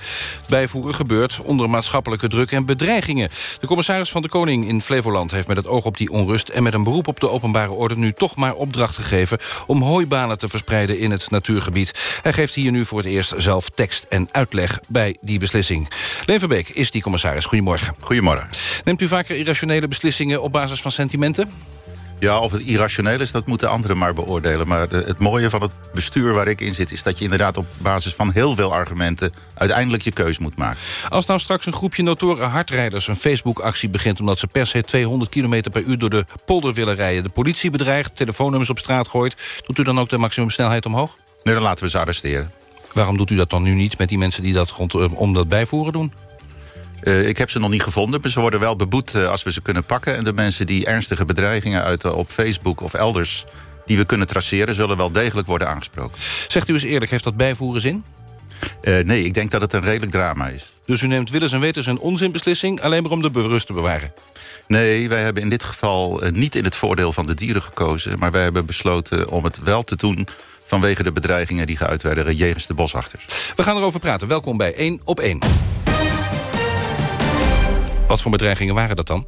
S32: Bijvoeren gebeurt onder maatschappelijke druk en bedreigingen. De commissaris van de Koning in Flevoland heeft met het oog op die onrust... en met een beroep op de openbare orde nu toch maar opdracht gegeven... om hooibanen te verspreiden in het natuurgebied. Hij geeft hier nu voor het eerst zelf tekst en uitleg bij die beslissing. Leen Verbeek is die commissaris. Goedemorgen.
S34: Goedemorgen.
S32: Neemt u vaker irrationele beslissingen op basis van sentimenten?
S34: Ja, of het irrationeel is, dat moeten anderen maar beoordelen. Maar het mooie van het bestuur waar ik in zit... is dat je inderdaad op basis van heel veel argumenten... uiteindelijk je keus moet maken.
S32: Als nou straks een groepje notoren hardrijders een Facebook-actie begint... omdat ze per se 200 km per uur door de polder willen rijden... de politie bedreigt, telefoonnummers op straat gooit... doet u dan ook de maximumsnelheid omhoog?
S34: Nee, dan laten we ze arresteren.
S32: Waarom doet u dat dan nu niet met die mensen die dat rondom dat bijvoeren doen?
S34: Eh, ik heb ze nog niet gevonden, maar ze worden wel beboet eh, als we ze kunnen pakken. En de mensen die ernstige bedreigingen uiten op Facebook of elders... die we kunnen traceren, zullen wel degelijk worden aangesproken.
S32: Zegt u eens eerlijk, heeft dat bijvoeren zin?
S34: Eh, nee, ik denk dat het een redelijk drama is.
S32: Dus u neemt willens en wetens een onzinbeslissing... alleen maar om de berust te bewaren?
S34: Nee, wij hebben in dit geval niet in het voordeel van de dieren gekozen... maar wij hebben besloten om het wel te doen vanwege de bedreigingen die geuit werden jegens de boswachters.
S32: We gaan erover praten. Welkom bij 1 op 1. Wat voor bedreigingen waren dat dan?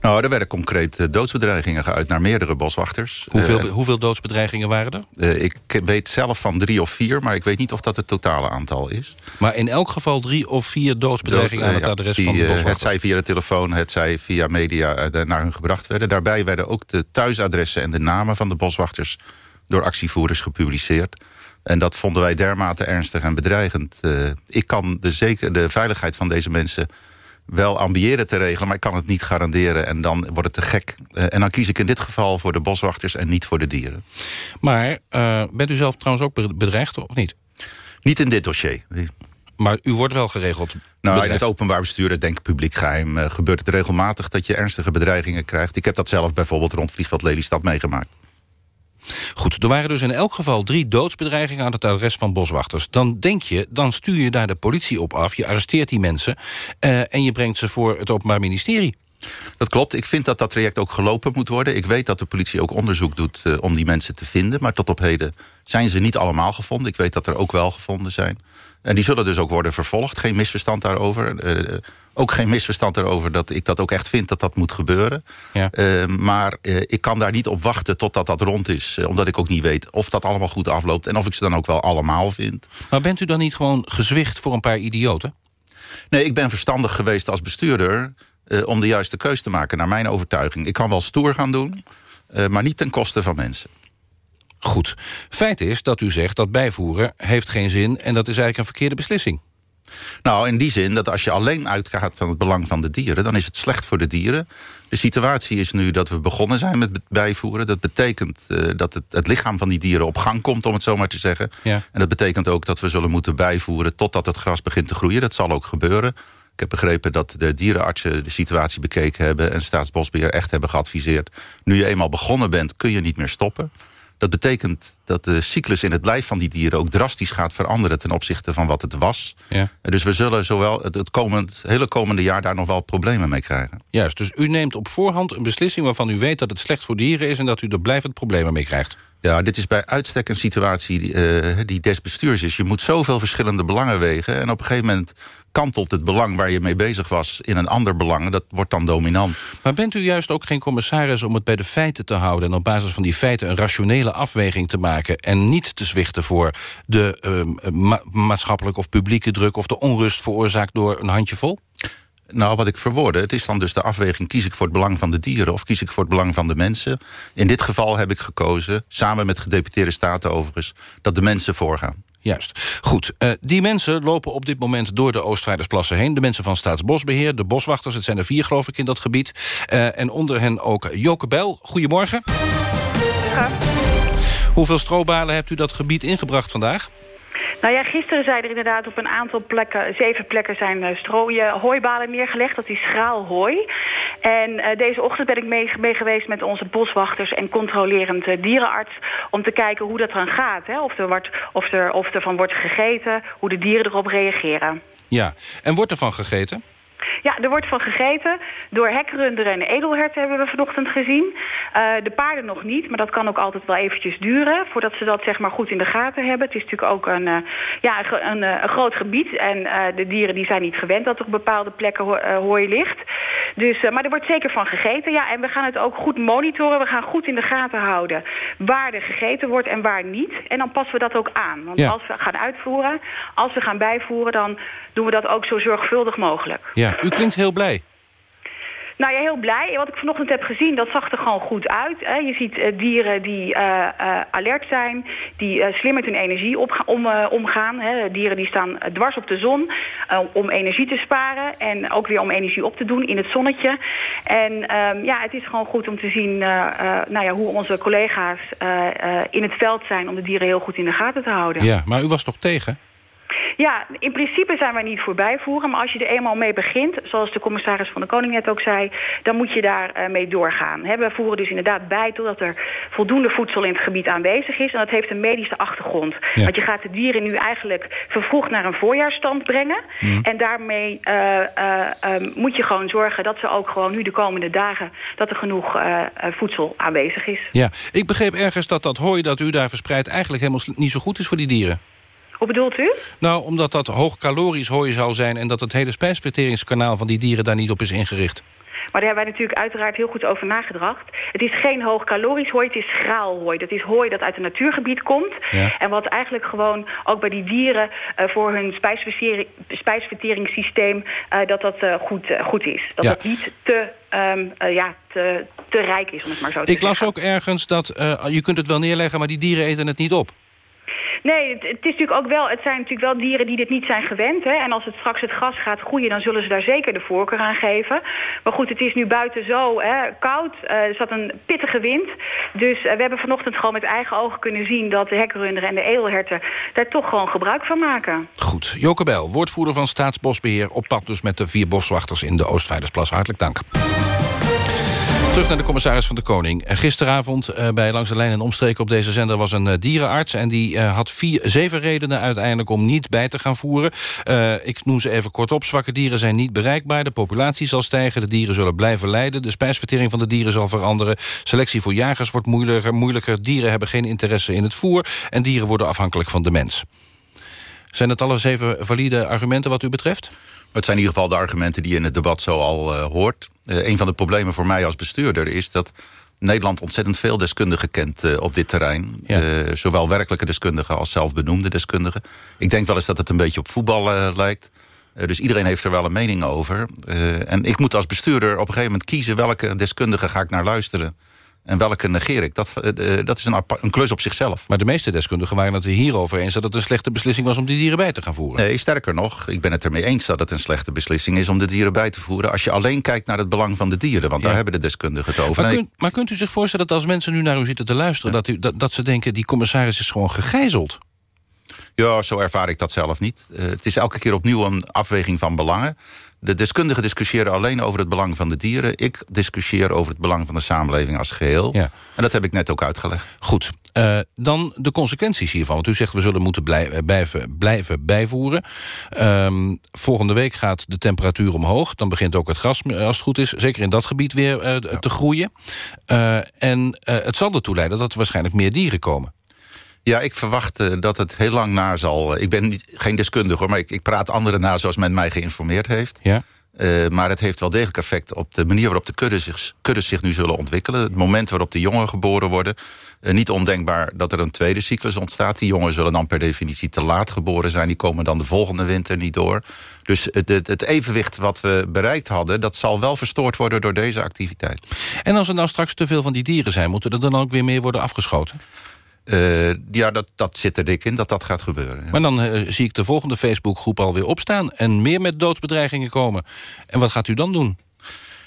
S34: Nou, er werden concreet eh, doodsbedreigingen geuit naar meerdere boswachters.
S32: Hoeveel,
S34: Eh,
S32: hoeveel doodsbedreigingen waren er?
S34: eh, ik weet zelf van drie of vier, maar ik weet niet of dat het totale aantal is.
S32: Maar in elk geval drie of vier doodsbedreigingen aan het adres
S34: die,
S32: van de boswachters.
S34: Het zij via de telefoon, het zij via media naar hun gebracht werden. Daarbij werden ook de thuisadressen en de namen van de boswachters... door actievoerders gepubliceerd. En dat vonden wij dermate ernstig en bedreigend. Ik kan de, zeker, de veiligheid van deze mensen wel ambiëren te regelen... maar ik kan het niet garanderen en dan wordt het te gek. Eh, en dan kies ik in dit geval voor de boswachters en niet voor de dieren.
S32: Maar eh, bent u zelf trouwens ook bedreigd of niet?
S34: Niet in dit dossier.
S32: Maar u wordt wel geregeld
S34: Nou, in het openbaar bestuur, dat denk ik publiek geheim... eh, gebeurt het regelmatig dat je ernstige bedreigingen krijgt. Ik heb dat zelf bijvoorbeeld rond vliegveld Lelystad meegemaakt.
S32: Goed, er waren dus in elk geval drie doodsbedreigingen aan het adres van boswachters. Dan denk je, dan stuur je daar de politie op af, je arresteert die mensen... eh, en je brengt ze voor het Openbaar Ministerie.
S34: Dat klopt. Ik vind dat dat traject ook gelopen moet worden. Ik weet dat de politie ook onderzoek doet eh, om die mensen te vinden. Maar tot op heden zijn ze niet allemaal gevonden. Ik weet dat er ook wel gevonden zijn. En die zullen dus ook worden vervolgd. Geen misverstand daarover. Eh, ook geen misverstand daarover dat ik dat ook echt vind dat dat moet gebeuren.
S32: Ja.
S34: Eh, maar eh, ik kan daar niet op wachten totdat dat rond is. omdat ik ook niet weet of dat allemaal goed afloopt. En of ik ze dan ook wel allemaal vind.
S32: Maar bent u dan niet gewoon gezwicht voor een paar idioten?
S34: Nee, ik ben verstandig geweest als bestuurder... om de juiste keus te maken, naar mijn overtuiging. Ik kan wel stoer gaan doen, maar niet ten koste van mensen.
S32: Goed. Feit is dat u zegt dat bijvoeren heeft geen zin... en dat is eigenlijk een verkeerde beslissing.
S34: Nou, in die zin dat als je alleen uitgaat van het belang van de dieren... dan is het slecht voor de dieren. De situatie is nu dat we begonnen zijn met bijvoeren. Dat betekent eh, dat het, het lichaam van die dieren op gang komt, om het zo maar te zeggen.
S32: Ja.
S34: En dat betekent ook dat we zullen moeten bijvoeren... totdat het gras begint te groeien. Dat zal ook gebeuren. Ik heb begrepen dat de dierenartsen de situatie bekeken hebben... en Staatsbosbeheer echt hebben geadviseerd... nu je eenmaal begonnen bent, kun je niet meer stoppen. Dat betekent dat de cyclus in het lijf van die dieren... ook drastisch gaat veranderen ten opzichte van wat het was.
S32: Ja.
S34: Dus we zullen zowel het, komend, hele komende jaar daar nog wel problemen mee krijgen.
S32: Juist, dus u neemt op voorhand een beslissing waarvan u weet dat het slecht voor dieren is... en dat u er blijvend problemen mee krijgt.
S34: Ja, dit is bij uitstek een situatie die, eh, die is. Je moet zoveel verschillende belangen wegen. En op een gegeven moment kantelt het belang waar je mee bezig was... in een ander belang. Dat wordt dan dominant.
S32: Maar bent u juist ook geen commissaris om het bij de feiten te houden... en op basis van die feiten een rationele afweging te maken... en niet te zwichten voor de uh, ma maatschappelijke of publieke druk... of de onrust veroorzaakt door een handjevol?
S34: Nou, wat ik verwoordde, het is dan dus de afweging... kies ik voor het belang van de dieren of kies ik voor het belang van de mensen? In dit geval heb ik gekozen, samen met gedeputeerde staten overigens... dat de mensen voorgaan.
S32: Juist. Goed. Uh, die mensen lopen op dit moment door de Oostvaardersplassen heen. De mensen van Staatsbosbeheer, de boswachters. Het zijn er vier, geloof ik, in dat gebied. Uh, en onder hen ook Joke Bel. Goedemorgen.
S35: Ja.
S32: Hoeveel strobalen hebt u dat gebied ingebracht vandaag?
S35: Nou ja, gisteren zijn er inderdaad op een aantal plekken, zeven plekken zijn uh, strooien hooibalen neergelegd. Dat is schraal hooi. En uh, deze ochtend ben ik mee, geweest met onze boswachters en controlerend uh, dierenarts... om te kijken hoe dat dan gaat. Hè? Of, er wordt, of, er, of er van wordt gegeten, hoe de dieren erop reageren.
S32: Ja, en wordt er van gegeten?
S35: Ja, er wordt van gegeten. Door hekrunderen en edelherten hebben we vanochtend gezien. Uh, de paarden nog niet, maar dat kan ook altijd wel eventjes duren... voordat ze dat zeg maar goed in de gaten hebben. Het is natuurlijk ook een, uh, ja, een, een, een, groot gebied. En uh, de dieren die zijn niet gewend dat er op bepaalde plekken ho hooi ligt. Dus, maar er wordt zeker van gegeten. Ja, en we gaan het ook goed monitoren. We gaan goed in de gaten houden waar er gegeten wordt en waar niet. En dan passen we dat ook aan. Want ja. als we gaan uitvoeren, als we gaan bijvoeren... dan doen we dat ook zo zorgvuldig mogelijk.
S32: Ja, u klinkt heel blij.
S35: Nou ja, heel blij. Wat ik vanochtend heb gezien, dat zag er gewoon goed uit. Je ziet uh, dieren die uh, uh, alert zijn, die slim met hun energie omgaan. Dieren die staan dwars op de zon om energie te sparen en ook weer om energie op te doen in het zonnetje. En um, ja, het is gewoon goed om te zien nou ja, hoe onze collega's in het veld zijn om de dieren heel goed in de gaten te houden.
S32: Ja, maar u was toch tegen?
S35: Ja, in principe zijn wij niet voorbijvoeren. Maar als je er eenmaal mee begint, zoals de commissaris van de Koning net ook zei... dan moet je daar uh, mee doorgaan. He, we voeren dus inderdaad bij totdat er voldoende voedsel in het gebied aanwezig is. En dat heeft een medische achtergrond. Ja. Want je gaat de dieren nu eigenlijk vervroegd naar een voorjaarstand brengen. Mm. En daarmee uh, uh, um, moet je gewoon zorgen dat ze ook gewoon nu de komende dagen... dat er genoeg voedsel aanwezig is.
S32: Ja, ik begreep ergens dat dat hooi dat u daar verspreidt... eigenlijk helemaal niet zo goed is voor die dieren.
S35: Hoe bedoelt u?
S32: Nou, omdat dat hoogcalorisch hooi zou zijn... en dat het hele spijsverteringskanaal van die dieren daar niet op is ingericht.
S35: Maar daar hebben wij natuurlijk uiteraard heel goed over nagedacht. Het is geen hoogcalorisch hooi, het is schraal hooi. Dat is hooi dat uit een natuurgebied komt.
S36: Ja.
S35: En wat eigenlijk gewoon ook bij die dieren... eh, voor hun spijsvertering, spijsverteringssysteem... eh, dat dat eh, goed, goed is. Dat
S32: Ja.
S35: het niet te, ehm, eh, ja, te, te rijk is, om het maar zo te
S32: Ik las
S35: zeggen.
S32: ook ergens dat je kunt het wel neerleggen... maar die dieren eten het niet op.
S35: Nee, het, is natuurlijk ook wel, het zijn natuurlijk wel dieren die dit niet zijn gewend. Hè? En als het straks het gras gaat groeien, dan zullen ze daar zeker de voorkeur aan geven. Maar goed, het is nu buiten zo hè, koud. Eh, er zat een pittige wind. Dus eh, we hebben vanochtend gewoon met eigen ogen kunnen zien... dat de hekrunderen en de edelherten daar toch gewoon gebruik van maken.
S32: Goed. Joke woordvoerder van Staatsbosbeheer... op pad dus met de vier boswachters in de Oostvijdersplas. Hartelijk dank. Terug naar de commissaris van de Koning. Eh, Gisteravond eh, bij Langs de Lijn en Omstreken op deze zender... was een eh, dierenarts en die had vier, zeven redenen uiteindelijk... om niet bij te gaan voeren. Ik noem ze even kort op. Zwakke dieren zijn niet bereikbaar. De populatie zal stijgen. De dieren zullen blijven lijden. De spijsvertering van de dieren zal veranderen. Selectie voor jagers wordt moeilijker. moeilijker. Dieren hebben geen interesse in het voer. En dieren worden afhankelijk van de mens. Zijn het alle zeven valide argumenten wat u betreft?
S34: Het zijn in ieder geval de argumenten die je in het debat zo al eh, hoort. Eh, een van de problemen voor mij als bestuurder is dat Nederland ontzettend veel deskundigen kent eh, op dit terrein. Zowel werkelijke deskundigen als zelfbenoemde deskundigen. Ik denk wel eens dat het een beetje op voetbal lijkt. Dus iedereen heeft er wel een mening over. En ik moet als bestuurder op een gegeven moment kiezen... welke deskundige ga ik naar luisteren en welke negeer ik. Dat, eh, eh, dat is een, een klus op zichzelf.
S32: Maar de meeste deskundigen waren het er hierover eens... dat het een slechte beslissing was om die dieren bij te gaan voeren.
S34: Nee, sterker nog, ik ben het ermee eens dat het een slechte beslissing is... om de dieren bij te voeren als je alleen kijkt naar het belang van de dieren. Want daar hebben de deskundigen het over.
S32: Maar,
S34: Nee,
S32: maar kunt u zich voorstellen dat als mensen nu naar u zitten te luisteren... Dat, u, dat, dat ze denken, die commissaris is gewoon gegijzeld?
S34: Ja, zo ervaar ik dat zelf niet. Eh, het is elke keer opnieuw een afweging van belangen. De deskundigen discussiëren alleen over het belang van de dieren. Ik discussieer over het belang van de samenleving als geheel. En dat heb ik net ook uitgelegd.
S32: Goed, eh, dan de consequenties hiervan. Want u zegt we zullen moeten eh, blijven, blijven bijvoeren. Ehm, volgende week gaat de temperatuur omhoog. Dan begint ook het gras, eh, als het goed is... zeker in dat gebied weer te groeien. En het zal ertoe leiden dat er waarschijnlijk meer dieren komen.
S34: Ja, ik verwacht eh, dat het heel lang na zal... Ik ben niet, geen deskundige, hoor, maar ik, ik praat anderen na zoals men mij geïnformeerd heeft.
S32: Ja.
S34: Eh, maar het heeft wel degelijk effect op de manier waarop de kuddes zich, kuddes zich nu zullen ontwikkelen. Het moment waarop de jongen geboren worden. Eh, niet ondenkbaar dat er een tweede cyclus ontstaat. Die jongen zullen dan per definitie te laat geboren zijn. Die komen dan de volgende winter niet door. Dus het, het, het evenwicht wat we bereikt hadden... dat zal wel verstoord worden door deze activiteit.
S32: En als er nou straks te veel van die dieren zijn... moeten er dan ook weer meer worden afgeschoten?
S34: Eh, ja, dat, dat zit er dik in dat dat gaat gebeuren. ja.
S32: Maar dan eh, zie ik de volgende Facebookgroep alweer opstaan... en meer met doodsbedreigingen komen. En wat gaat u dan doen?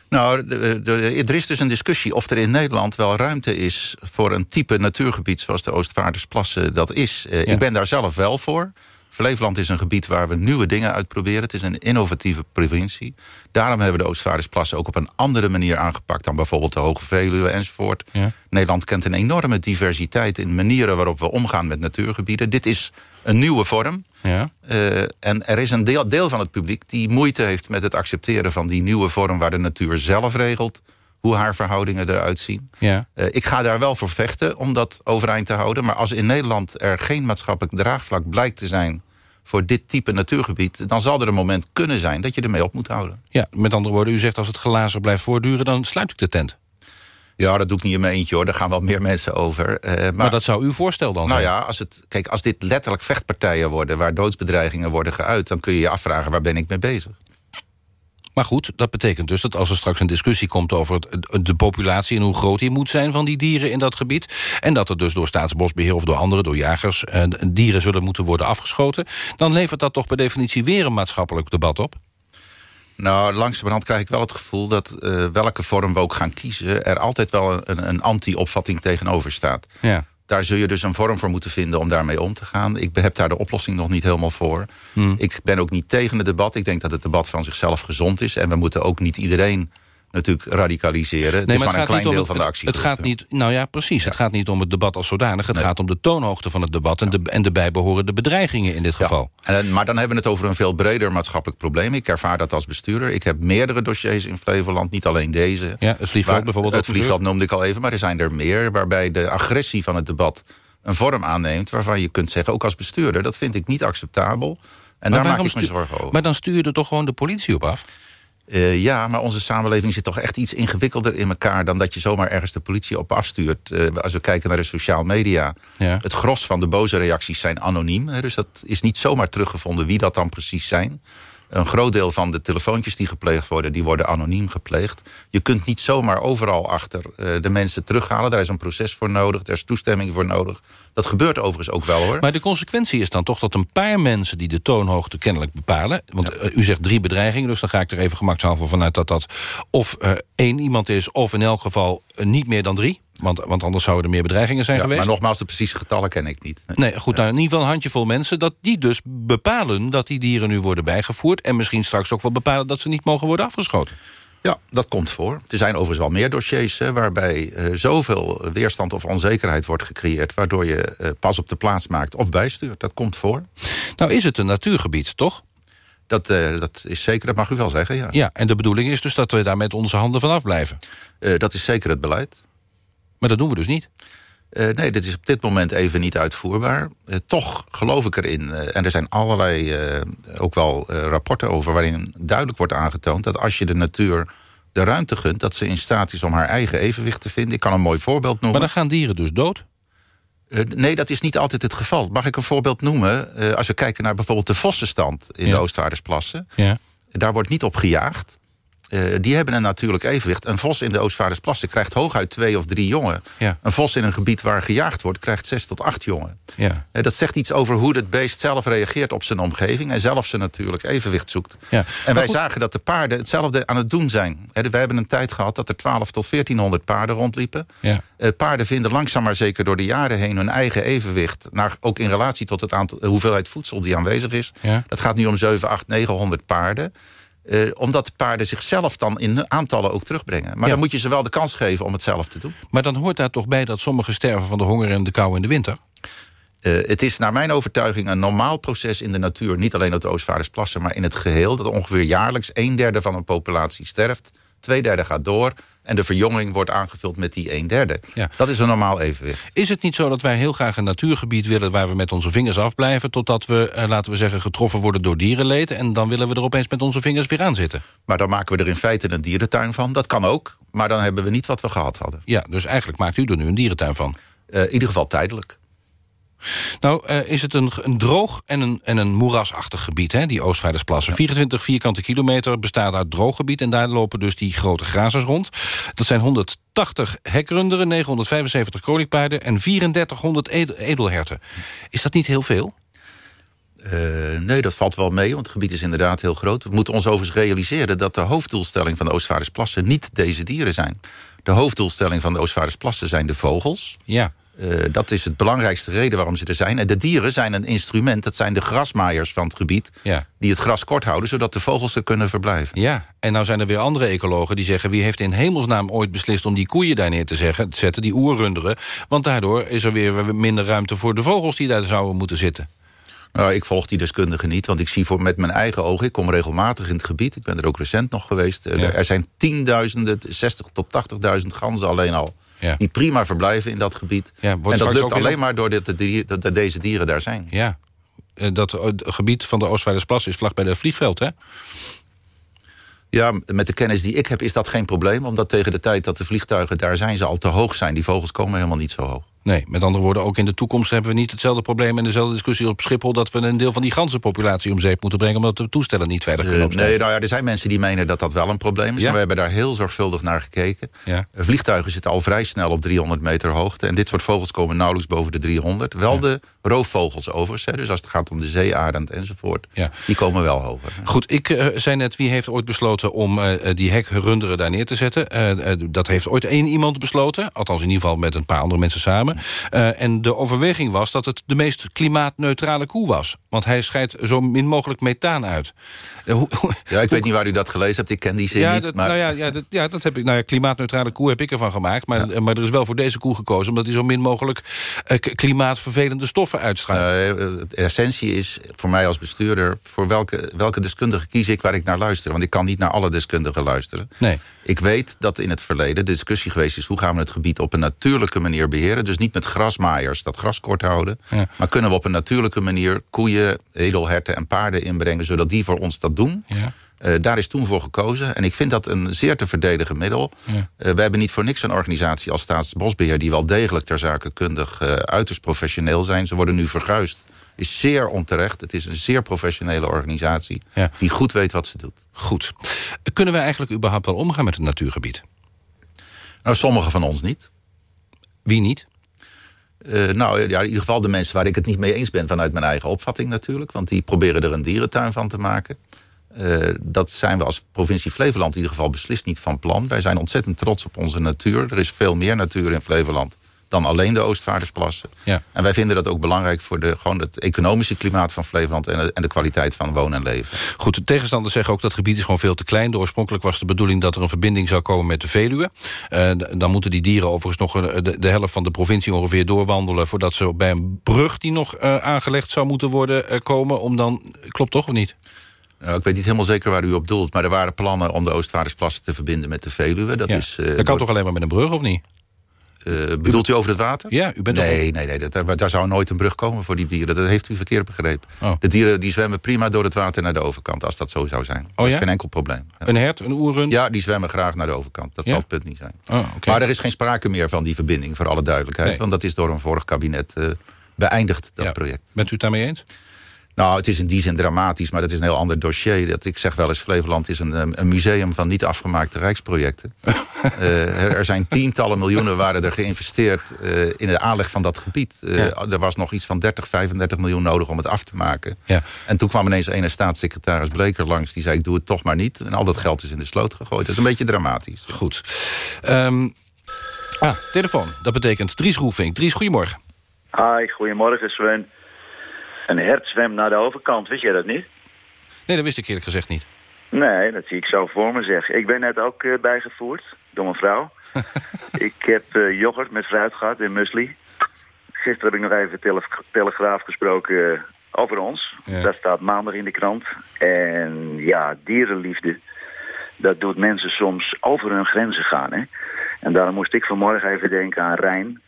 S34: Nou, de- de- er is dus een discussie of er in Nederland wel ruimte is... voor een type natuurgebied zoals de Oostvaardersplassen dat is. Eh, Ik ben daar zelf wel voor. Flevoland is een gebied waar we nieuwe dingen uitproberen. Het is een innovatieve provincie. Daarom hebben we de Oostvaardersplassen ook op een andere manier aangepakt... dan bijvoorbeeld de Hoge Veluwe enzovoort.
S32: Ja.
S34: Nederland kent een enorme diversiteit in manieren waarop we omgaan met natuurgebieden. Dit is een nieuwe vorm.
S32: Ja.
S34: Eh, en er is een deel, deel van het publiek die moeite heeft met het accepteren van die nieuwe vorm... waar de natuur zelf regelt hoe haar verhoudingen eruit zien.
S32: Ja.
S34: Eh, ik ga daar wel voor vechten om dat overeind te houden. Maar als in Nederland er geen maatschappelijk draagvlak blijkt te zijn... voor dit type natuurgebied... dan zal er een moment kunnen zijn dat je ermee op moet houden.
S32: Ja, met andere woorden, u zegt als het glazen blijft voortduren... dan sluit ik de tent.
S34: Ja, dat doe ik niet in mijn eentje hoor. Daar gaan wel meer mensen over. Eh, maar,
S32: Maar dat zou uw voorstel dan
S34: nou
S32: zijn?
S34: ja, als, het, kijk, als dit letterlijk vechtpartijen worden... waar doodsbedreigingen worden geuit... dan kun je je afvragen waar ben ik mee bezig.
S32: Maar goed, dat betekent dus dat als er straks een discussie komt... over de populatie en hoe groot die moet zijn van die dieren in dat gebied... en dat er dus door Staatsbosbeheer of door anderen, door jagers... eh, dieren zullen moeten worden afgeschoten... dan levert dat toch per definitie weer een maatschappelijk debat op?
S34: Nou, langzamerhand krijg ik wel het gevoel dat eh, welke vorm we ook gaan kiezen... er altijd wel een, een anti-opvatting tegenover staat.
S32: Ja.
S34: Daar zul je dus een vorm voor moeten vinden om daarmee om te gaan. Ik heb daar de oplossing nog niet helemaal voor.
S32: Hmm.
S34: Ik ben ook niet tegen het debat. Ik denk dat het debat van zichzelf gezond is. En we moeten ook niet iedereen natuurlijk radicaliseren. het is maar, een klein deel
S32: het-
S34: van de actie.
S32: Het gaat niet, nou ja, precies. Het gaat niet om het debat als zodanig. Het gaat om de toonhoogte van het debat... en de, en de bijbehorende bedreigingen in dit geval.
S34: En, maar dan hebben we het over een veel breder maatschappelijk probleem. Ik ervaar dat als bestuurder. Ik heb meerdere dossiers in Flevoland, niet alleen deze.
S32: Ja, het vliegveld
S34: Waar-
S32: bijvoorbeeld.
S34: Het vliegveld noemde ik al even, maar er zijn er meer... waarbij de agressie van het debat een vorm aanneemt... waarvan je kunt zeggen, ook als bestuurder... dat vind ik niet acceptabel. En
S32: Maar
S34: daar maak ik me zorgen over.
S32: Maar dan stuur je er toch gewoon de politie op af?
S34: Uh, ja, maar onze samenleving zit toch echt iets ingewikkelder in elkaar... dan dat je zomaar ergens de politie op afstuurt. Uh, als we kijken naar de sociale media...
S32: Ja.
S34: het gros van de boze reacties zijn anoniem. Hè, dus dat is niet zomaar teruggevonden wie dat dan precies zijn. Een groot deel van de telefoontjes die gepleegd worden... die worden anoniem gepleegd. Je kunt niet zomaar overal achter uh, de mensen terughalen. Daar is een proces voor nodig, daar is toestemming voor nodig. Dat gebeurt overigens ook wel, hoor.
S32: Maar de consequentie is dan toch dat een paar mensen... die de toonhoogte kennelijk bepalen... want ja. uh, u zegt drie bedreigingen... dus dan ga ik er even gemakshalve vanuit dat dat... of uh, één iemand is, of in elk geval niet meer dan drie... Want, want anders zouden er meer bedreigingen zijn
S34: ja,
S32: geweest.
S34: Maar nogmaals, de precieze getallen ken ik niet.
S32: Nee, goed, nou, in ieder geval een handjevol mensen... dat die dus bepalen dat die dieren nu worden bijgevoerd... en misschien straks ook wel bepalen dat ze niet mogen worden afgeschoten.
S34: Ja, dat komt voor. Er zijn overigens wel meer dossiers... Hè, waarbij uh, zoveel weerstand of onzekerheid wordt gecreëerd... waardoor je uh, pas op de plaats maakt of bijstuurt. Dat komt voor.
S32: Nou is het een natuurgebied, toch?
S34: Dat, uh, dat is zeker, dat mag u wel zeggen, ja.
S32: Ja, en de bedoeling is dus dat we daar met onze handen vanaf blijven.
S34: dat is zeker het beleid.
S32: Maar dat doen we dus niet.
S34: Uh, nee, dit is op dit moment even niet uitvoerbaar. Uh, toch geloof ik erin, uh, en er zijn allerlei ook wel rapporten over... waarin duidelijk wordt aangetoond dat als je de natuur de ruimte gunt... dat ze in staat is om haar eigen evenwicht te vinden. Ik kan een mooi voorbeeld noemen.
S32: Maar dan gaan dieren dus dood?
S34: nee, dat is niet altijd het geval. Mag ik een voorbeeld noemen? als we kijken naar bijvoorbeeld de vossenstand in
S32: ja.
S34: de Oostvaardersplassen...
S32: Ja.
S34: daar wordt niet op gejaagd. Uh, die hebben een natuurlijk evenwicht. Een vos in de Oostvaardersplassen krijgt hooguit twee of drie jongen.
S32: Ja.
S34: Een vos in een gebied waar gejaagd wordt... krijgt zes tot acht jongen.
S32: Ja.
S34: Uh, dat zegt iets over hoe het beest zelf reageert op zijn omgeving... en zelf zijn natuurlijk evenwicht zoekt.
S32: Ja.
S34: En wij zagen dat de paarden hetzelfde aan het doen zijn. He, we hebben een tijd gehad dat er 12 tot 1400 paarden rondliepen.
S32: Ja.
S34: Uh, paarden vinden langzaam maar zeker door de jaren heen... hun eigen evenwicht, naar, ook in relatie tot het aantal, hoeveelheid voedsel die aanwezig is. Dat gaat nu om 7, 8, 900 paarden... Uh, omdat paarden zichzelf dan in aantallen ook terugbrengen. Maar
S32: ja.
S34: dan moet je ze wel de kans geven om het zelf te doen.
S32: Maar dan hoort daar toch bij dat sommigen sterven van de honger en de kou in de winter?
S34: Uh, het is naar mijn overtuiging een normaal proces in de natuur... niet alleen op de Oostvaardersplassen, maar in het geheel... dat ongeveer jaarlijks een derde van een populatie sterft... twee derde gaat door en de verjonging wordt aangevuld met die een derde.
S32: Ja.
S34: Dat is een normaal evenwicht.
S32: Is het niet zo dat wij heel graag een natuurgebied willen... waar we met onze vingers afblijven... totdat we, eh, laten we zeggen, getroffen worden door dierenleed... en dan willen we er opeens met onze vingers weer aan zitten?
S34: Maar dan maken we er in feite een dierentuin van. Dat kan ook, maar dan hebben we niet wat we gehad hadden.
S32: Ja, dus eigenlijk maakt u er nu een dierentuin van?
S34: Uh, in ieder geval tijdelijk.
S32: Nou, uh, is het een, een droog en een, en een moerasachtig gebied, hè, die Oostvaardersplassen. Ja. 24 vierkante kilometer bestaat uit droog gebied... en daar lopen dus die grote grazers rond. Dat zijn 180 hekrunderen, 975 koninkpaarden... en 3400 edel, edelherten. Is dat niet heel veel?
S34: Uh, nee, dat valt wel mee, want het gebied is inderdaad heel groot. We moeten ons overigens realiseren dat de hoofddoelstelling van de Oostvaardersplassen... niet deze dieren zijn. De hoofddoelstelling van de Oostvaardersplassen zijn de vogels...
S32: Ja.
S34: Uh, dat is het belangrijkste reden waarom ze er zijn. En de dieren zijn een instrument, dat zijn de grasmaaiers van het gebied...
S32: Ja.
S34: die het gras kort houden, zodat de vogels er kunnen verblijven.
S32: Ja, en nou zijn er weer andere ecologen die zeggen... wie heeft in hemelsnaam ooit beslist om die koeien daar neer te zeggen, zetten... die oerrunderen, want daardoor is er weer minder ruimte voor de vogels... die daar zouden moeten zitten.
S34: Nou, ik volg die deskundigen niet, want ik zie voor met mijn eigen ogen... ik kom regelmatig in het gebied, ik ben er ook recent nog geweest... Ja. Er zijn tienduizenden, 60 tot 80.000 ganzen alleen al...
S32: Ja.
S34: die prima verblijven in dat gebied.
S32: Ja,
S34: en dat lukt alleen maar doordat de dier, dat deze dieren daar zijn.
S32: Ja, dat gebied van de Oostvaardersplas is vlak bij het vliegveld, hè?
S34: Ja, met de kennis die ik heb is dat geen probleem... omdat tegen de tijd dat de vliegtuigen daar zijn... ze al te hoog zijn. Die vogels komen helemaal niet zo hoog.
S32: Nee, met andere woorden, ook in de toekomst hebben we niet hetzelfde probleem... en dezelfde discussie op Schiphol... dat we een deel van die ganzenpopulatie om zeep moeten brengen... omdat de toestellen niet verder kunnen opstijgen.
S34: Uh, nee, nou ja, er zijn mensen die menen dat dat wel een probleem is.
S32: Ja?
S34: En we hebben daar heel zorgvuldig naar gekeken.
S32: Ja.
S34: Vliegtuigen zitten al vrij snel op 300 meter hoogte. En dit soort vogels komen nauwelijks boven de 300. Wel ja. de roofvogels overigens. Hè, dus als het gaat om de zeearend enzovoort. Die komen wel hoger.
S32: Goed, ik uh, zei net, wie heeft ooit besloten om uh, die hekrunderen daar neer te zetten? dat heeft ooit één iemand besloten. Althans in ieder geval met een paar andere mensen samen. En en de overweging was dat het de meest klimaatneutrale koe was. Want hij scheidt zo min mogelijk methaan uit.
S34: Ja, ik weet niet waar u dat gelezen hebt. Ik ken die zin
S32: ja,
S34: niet.
S32: Dat,
S34: maar...
S32: Nou ja, ja, dat, ja, dat heb ik. Nou ja, klimaatneutrale koe heb ik ervan gemaakt. Maar, ja. maar er is wel voor deze koe gekozen... omdat hij zo min mogelijk uh, klimaatvervelende stoffen uitstraalt.
S34: De essentie is voor mij als bestuurder... voor welke, welke deskundige kies ik waar ik naar luister. Want ik kan niet naar alle deskundigen luisteren.
S32: Nee.
S34: Ik weet dat in het verleden de discussie geweest is... hoe gaan we het gebied op een natuurlijke manier beheren. Dus niet met grasmaaiers dat gras kort houden.
S32: Ja.
S34: Maar kunnen we op een natuurlijke manier koeien, edelherten en paarden inbrengen... zodat die voor ons dat doen.
S32: Ja.
S34: Uh, daar is toen voor gekozen. En ik vind dat een zeer te verdedigen middel. Ja. Uh, we hebben niet voor niks een organisatie als Staatsbosbeheer... die wel degelijk ter zake kundig uh, uiterst professioneel zijn. Ze worden nu verguisd. Is zeer onterecht. Het is een zeer professionele organisatie... Ja. die goed weet wat ze doet.
S32: Goed. Kunnen we eigenlijk überhaupt wel omgaan met het natuurgebied?
S34: Nou, sommigen van ons niet.
S32: Wie niet?
S34: Uh, nou ja, in ieder geval de mensen waar ik het niet mee eens ben... vanuit mijn eigen opvatting natuurlijk. Want die proberen er een dierentuin van te maken. Uh, dat zijn we als provincie Flevoland in ieder geval beslist niet van plan. Wij zijn ontzettend trots op onze natuur. Er is veel meer natuur in Flevoland dan alleen de Oostvaardersplassen. Ja. En wij vinden dat ook belangrijk voor de, gewoon het economische klimaat van Flevoland... en de, en de kwaliteit van wonen en leven.
S32: Goed, de tegenstanders zeggen ook dat het gebied is gewoon veel te klein. De oorspronkelijk was de bedoeling dat er een verbinding zou komen met de Veluwe. Uh, dan moeten die dieren overigens nog de, de, helft van de provincie ongeveer doorwandelen... voordat ze bij een brug die nog uh, aangelegd zou moeten worden uh, komen. Om dan, klopt toch of niet?
S34: Nou, ik weet niet helemaal zeker waar u op doelt... maar er waren plannen om de Oostvaardersplassen te verbinden met de Veluwe. Dat,
S32: ja.
S34: is,
S32: dat kan door... toch alleen maar met een brug, of niet?
S34: Uh, bedoelt u over het water?
S32: Ja, u bent
S34: Nee, nee, nee dat, daar zou nooit een brug komen voor die dieren. Dat heeft u verkeerd begrepen. Oh. De dieren die zwemmen prima door het water naar de overkant... als dat zo zou zijn.
S32: Oh,
S34: dat is
S32: ja?
S34: geen enkel probleem. Ja.
S32: Een hert, een oerrund?
S34: Ja, die zwemmen graag naar de overkant. Dat
S32: ja?
S34: zal het punt niet zijn.
S32: Oh, okay.
S34: Maar er is geen sprake meer van die verbinding, voor alle duidelijkheid.
S32: Nee.
S34: Want dat is door een vorig kabinet uh, beëindigd, dat
S32: ja.
S34: project.
S32: Bent u het daarmee eens?
S34: Nou, het is in die zin dramatisch, maar dat is een heel ander dossier. Dat, ik zeg wel eens, Flevoland is een, een museum van niet afgemaakte rijksprojecten. uh, er, er, zijn tientallen miljoenen waren er geïnvesteerd uh, in de aanleg van dat gebied. Uh, ja. Er was nog iets van 30, 35 miljoen nodig om het af te maken.
S32: Ja.
S34: En toen kwam ineens een staatssecretaris Bleker langs. Die zei, ik doe het toch maar niet. En al dat geld is in de sloot gegooid. Dat is een beetje dramatisch.
S32: Goed. Um, ah, telefoon. Dat betekent Dries Roefink. Dries, goedemorgen.
S36: Hi, goedemorgen Sven een hert zwemt naar de overkant. Wist jij dat niet?
S32: Nee, dat wist ik eerlijk gezegd niet.
S36: Nee, dat zie ik zo voor me zeg. Ik ben net ook uh, bijgevoerd door mijn vrouw. ik heb uh, yoghurt met fruit gehad en muesli. Gisteren heb ik nog even tele telegraaf gesproken uh, over ons. Ja. Dat staat maandag in de krant. En ja, dierenliefde, dat doet mensen soms over hun grenzen gaan. Hè? En daarom moest ik vanmorgen even denken aan Rijn.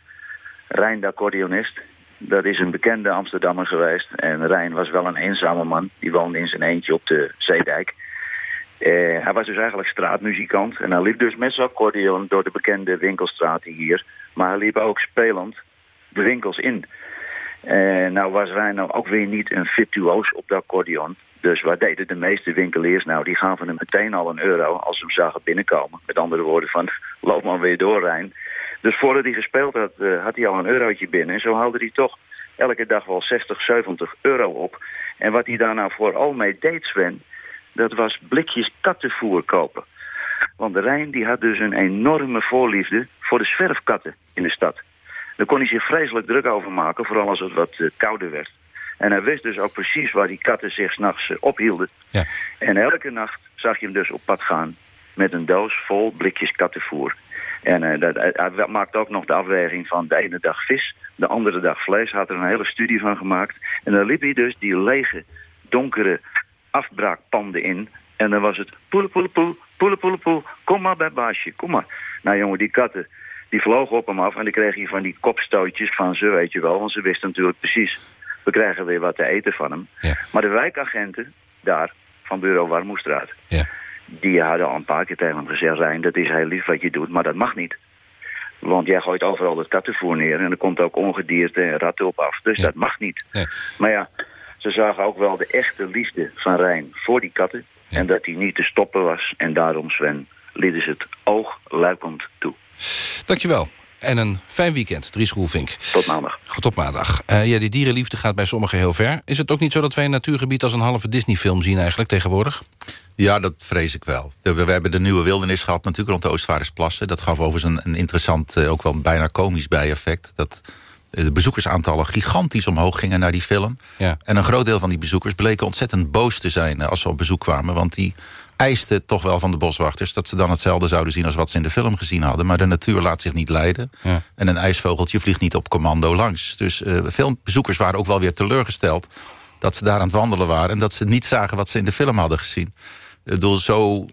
S36: Rijn, de accordeonist. Dat is een bekende Amsterdammer geweest. En Rijn was wel een eenzame man. Die woonde in zijn eentje op de Zeedijk. Uh, hij was dus eigenlijk straatmuzikant. En hij liep dus met zijn accordeon door de bekende winkelstraten hier. Maar hij liep ook spelend de winkels in. Uh, nou was Rijn nou ook weer niet een virtuoos op de accordeon. Dus wat deden de meeste winkeliers nou? Die gaven hem meteen al een euro als ze hem zagen binnenkomen. Met andere woorden van, loop maar weer door Rijn. Dus voordat hij gespeeld had, uh, had hij al een eurotje binnen. En zo haalde hij toch elke dag wel 60, 70 euro op. En wat hij daar nou vooral mee deed, Sven... dat was blikjes kattenvoer kopen. Want de Rijn die had dus een enorme voorliefde voor de zwerfkatten in de stad. Daar kon hij zich vreselijk druk over maken, vooral als het wat uh, kouder werd. En hij wist dus ook precies waar die katten zich s'nachts uh, ophielden.
S32: Ja.
S36: En elke nacht zag je hem dus op pad gaan met een doos vol blikjes kattenvoer. En uh, dat, hij maakt ook nog de afweging van de ene dag vis, de andere dag vlees. Had er een hele studie van gemaakt. En dan liep hij dus die lege, donkere afbraakpanden in. En dan was het poele, poele, poel, poele, poele, poel. Kom maar bij baasje, kom maar. Nou jongen, die katten, die vlogen op hem af. En dan kreeg hij van die kopstootjes van ze, weet je wel. Want ze wisten natuurlijk precies, we krijgen weer wat te eten van hem.
S32: Ja.
S36: Maar de wijkagenten daar, van bureau Warmoestraat...
S32: Ja
S36: die hadden al een paar keer tegen hem gezegd... Rijn, dat is heel lief wat je doet, maar dat mag niet. Want jij gooit overal het kattenvoer neer... en er komt ook ongedierte en ratten op af. Dus
S32: ja.
S36: dat mag niet.
S32: Nee.
S36: Maar ja, ze zagen ook wel de echte liefde van Rijn voor die katten... Ja. en dat hij niet te stoppen was. En daarom, Sven, lieten ze het oogluikend toe.
S32: Dankjewel. En een fijn weekend, Dries Roelvink.
S36: Tot maandag.
S32: Goed, tot maandag. Uh, ja, die dierenliefde gaat bij sommigen heel ver. Is het ook niet zo dat wij een natuurgebied als een halve Disney-film zien eigenlijk tegenwoordig?
S34: Ja, dat vrees ik wel. We, we, hebben de nieuwe wildernis gehad natuurlijk rond de Oostvaardersplassen. Dat gaf overigens een, een interessant, uh, ook wel bijna komisch bijeffect. Dat de bezoekersaantallen gigantisch omhoog gingen naar die film.
S32: Ja.
S34: En een groot deel van die bezoekers bleken ontzettend boos te zijn als ze op bezoek kwamen. Want die eisten toch wel van de boswachters... dat ze dan hetzelfde zouden zien als wat ze in de film gezien hadden. Maar de natuur laat zich niet leiden.
S32: Ja.
S34: En een ijsvogeltje vliegt niet op commando langs. Dus uh, veel bezoekers waren ook wel weer teleurgesteld... dat ze daar aan het wandelen waren... en dat ze niet zagen wat ze in de film hadden gezien. Ik bedoel, zo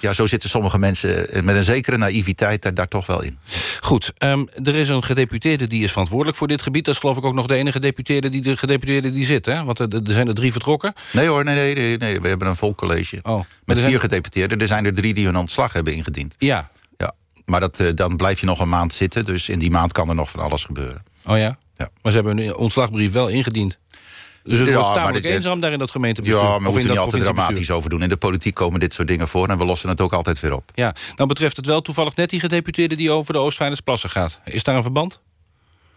S34: ja, zo zitten sommige mensen eh, met een zekere naïviteit daar, daar toch wel in.
S32: Goed, ehm, er is een gedeputeerde die is verantwoordelijk voor dit gebied. Dat is geloof ik ook nog de enige gedeputeerde die, de gedeputeerde die zit. Hè? Want er, er zijn er drie vertrokken.
S34: Nee hoor, nee, nee, nee, nee we hebben een vol college.
S32: Oh,
S34: met
S32: zijn-
S34: vier gedeputeerden. Er zijn er drie die hun ontslag hebben ingediend.
S32: Ja.
S34: ja. Maar dat, eh, dan blijf je nog een maand zitten. Dus in die maand kan er nog van alles gebeuren.
S32: Oh ja?
S34: Ja.
S32: Maar ze hebben hun ontslagbrief wel ingediend. Dus het
S34: Ja,
S32: wordt tamelijk
S34: dit-
S32: eenzaam daar in dat gemeentebestuur.
S34: Ja, maar we moeten niet
S32: dat
S34: altijd dramatisch over doen. In de politiek komen dit soort dingen voor... en we lossen het ook altijd weer op.
S32: Ja, nou betreft het wel toevallig net die gedeputeerde... die over de Oostvaardersplassen gaat. Is daar een verband?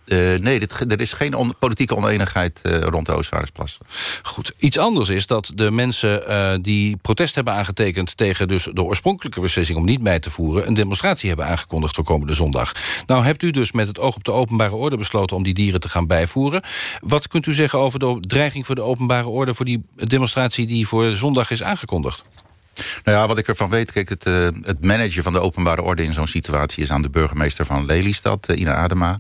S34: Eh, nee, dit, er is geen on- politieke oneenigheid eh, rond de Oostvaardersplassen.
S32: Goed. Iets anders is dat de mensen eh, die protest hebben aangetekend... tegen dus de oorspronkelijke beslissing om niet mee te voeren... een demonstratie hebben aangekondigd voor komende zondag. Nou hebt u dus met het oog op de openbare orde besloten... om die dieren te gaan bijvoeren. Wat kunt u zeggen over de dreiging voor de openbare orde... voor die demonstratie die voor zondag is aangekondigd?
S34: Nou ja, wat ik ervan weet, kijk, het, eh, het managen van de openbare orde in zo'n situatie is aan de burgemeester van Lelystad, Ina Adema.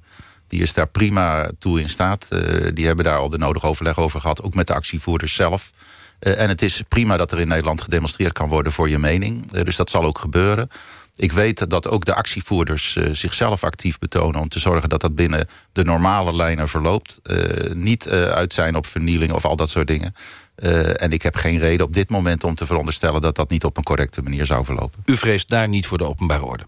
S34: Die is daar prima toe in staat. Eh, die hebben daar al de nodige overleg over gehad, ook met de actievoerders zelf. Eh, en het is prima dat er in Nederland gedemonstreerd kan worden voor je mening. Eh, dus dat zal ook gebeuren. Ik weet dat ook de actievoerders zichzelf actief betonen... om te zorgen dat dat binnen de normale lijnen verloopt. Niet uit zijn op vernieling of al dat soort dingen. En ik heb geen reden op dit moment om te veronderstellen... dat dat niet op een correcte manier zou verlopen.
S32: U vreest daar niet voor de openbare orde?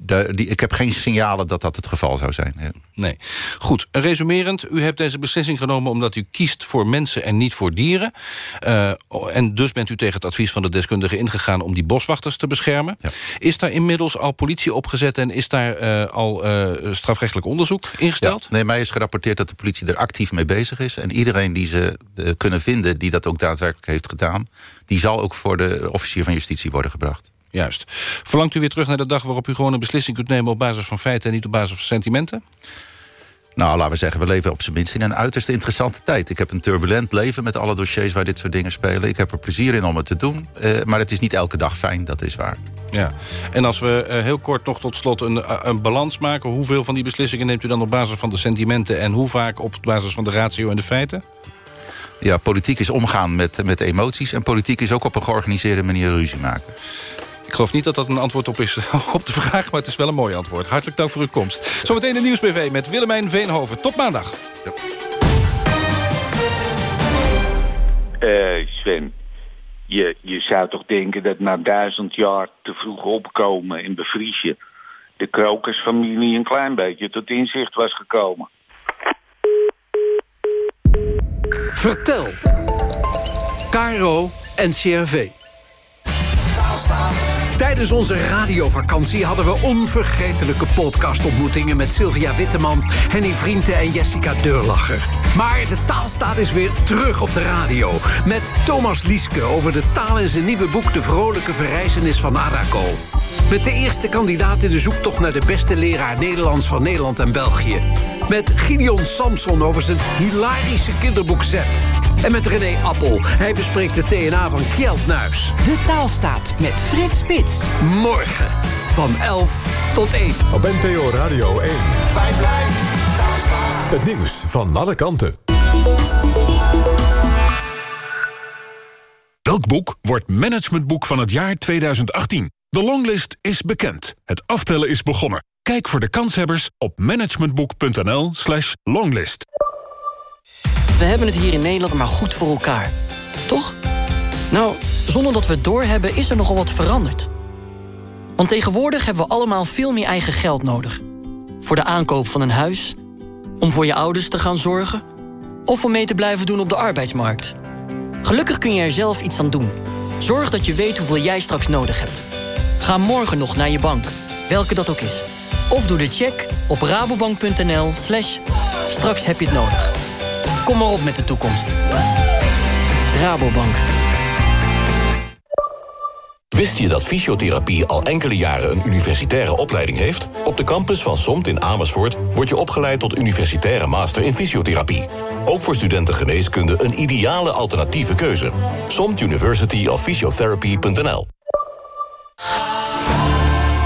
S34: De, die, ik heb geen signalen dat dat het geval zou zijn. hè.
S32: Nee. Goed, resumerend. U hebt deze beslissing genomen omdat u kiest voor mensen en niet voor dieren. Eh, en dus bent u tegen het advies van de deskundigen ingegaan... om die boswachters te beschermen. Is daar inmiddels al politie opgezet... en is daar eh, al eh, strafrechtelijk onderzoek ingesteld?
S34: Ja, nee, mij is gerapporteerd dat de politie er actief mee bezig is. En iedereen die ze kunnen vinden, die dat ook daadwerkelijk heeft gedaan... die zal ook voor de officier van justitie worden gebracht.
S32: Juist. Verlangt u weer terug naar de dag waarop u gewoon een beslissing kunt nemen... op basis van feiten en niet op basis van sentimenten?
S34: Nou, laten we zeggen, we leven op zijn minst in een uiterst interessante tijd. Ik heb een turbulent leven met alle dossiers waar dit soort dingen spelen. Ik heb er plezier in om het te doen. eh, maar het is niet elke dag fijn, dat is waar.
S32: Ja. En als we eh, heel kort nog tot slot een, eh, een balans maken... hoeveel van die beslissingen neemt u dan op basis van de sentimenten... en hoe vaak op basis van de ratio en de feiten?
S34: Ja, politiek is omgaan met, met emoties. En politiek is ook op een georganiseerde manier ruzie maken.
S32: Ik geloof niet dat dat een antwoord op is op de vraag... maar het is wel een mooi antwoord. Hartelijk dank voor uw komst. Zometeen de Nieuwsbv met Willemijn Veenhoven. Tot maandag.
S37: Eh, Sven, je, je zou toch denken dat na duizend jaar te vroeg opkomen en bevriezen... de krokusfamilie een klein beetje tot inzicht was gekomen.
S30: Vertel. Caro en CRV. Tijdens onze radiovakantie hadden we onvergetelijke podcastontmoetingen... met Sylvia Witteman, Henny Vrienden en Jessica Deurlacher. Maar de taalstaat is weer terug op de radio. Met Thomas Lieske over de taal in zijn nieuwe boek... De Vrolijke Verrijzenis van Araco. Met de eerste kandidaat in de zoektocht naar de beste leraar Nederlands van Nederland en België. Met Gideon Samson over zijn hilarische kinderboek Zep. En met René Appel. Hij bespreekt de TNA van Kjeld Nuis.
S11: De taalstaat met Frits Spits.
S30: Morgen van 11 tot 1.
S1: Op NPO Radio 1. Het nieuws van alle kanten.
S38: Welk boek wordt managementboek van het jaar 2018? De longlist is bekend. Het aftellen is begonnen. Kijk voor de kanshebbers op managementboek.nl slash longlist.
S39: We hebben het hier in Nederland maar goed voor elkaar. Toch? Nou, zonder dat we het doorhebben is er nogal wat veranderd. Want tegenwoordig hebben we allemaal veel meer eigen geld nodig. Voor de aankoop van een huis, om voor je ouders te gaan zorgen... of om mee te blijven doen op de arbeidsmarkt. Gelukkig kun je er zelf iets aan doen. Zorg dat je weet hoeveel jij straks nodig hebt. Ga morgen nog naar je bank, welke dat ook is. Of doe de check op rabobank.nl slash straks heb je het nodig. Kom maar op met de toekomst. Rabobank.
S40: Wist je dat fysiotherapie al enkele jaren een universitaire opleiding heeft? Op de campus van SOMT in Amersfoort word je opgeleid tot universitaire master in fysiotherapie. Ook voor studenten geneeskunde een ideale alternatieve keuze. SOMT University of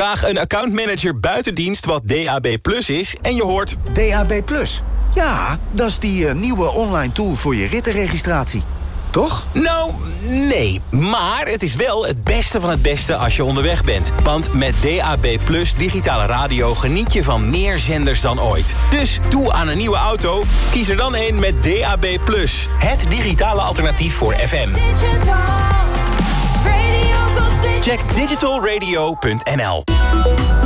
S41: Vraag een accountmanager buitendienst wat DAB Plus is en je hoort...
S42: DAB Plus? Ja, dat is die uh, nieuwe online tool voor je rittenregistratie. Toch?
S41: Nou, nee. Maar het is wel het beste van het beste als je onderweg bent. Want met DAB Plus digitale radio geniet je van meer zenders dan ooit. Dus doe aan een nieuwe auto, kies er dan een met DAB Plus. Het digitale alternatief voor FM. Check digitalradio.nl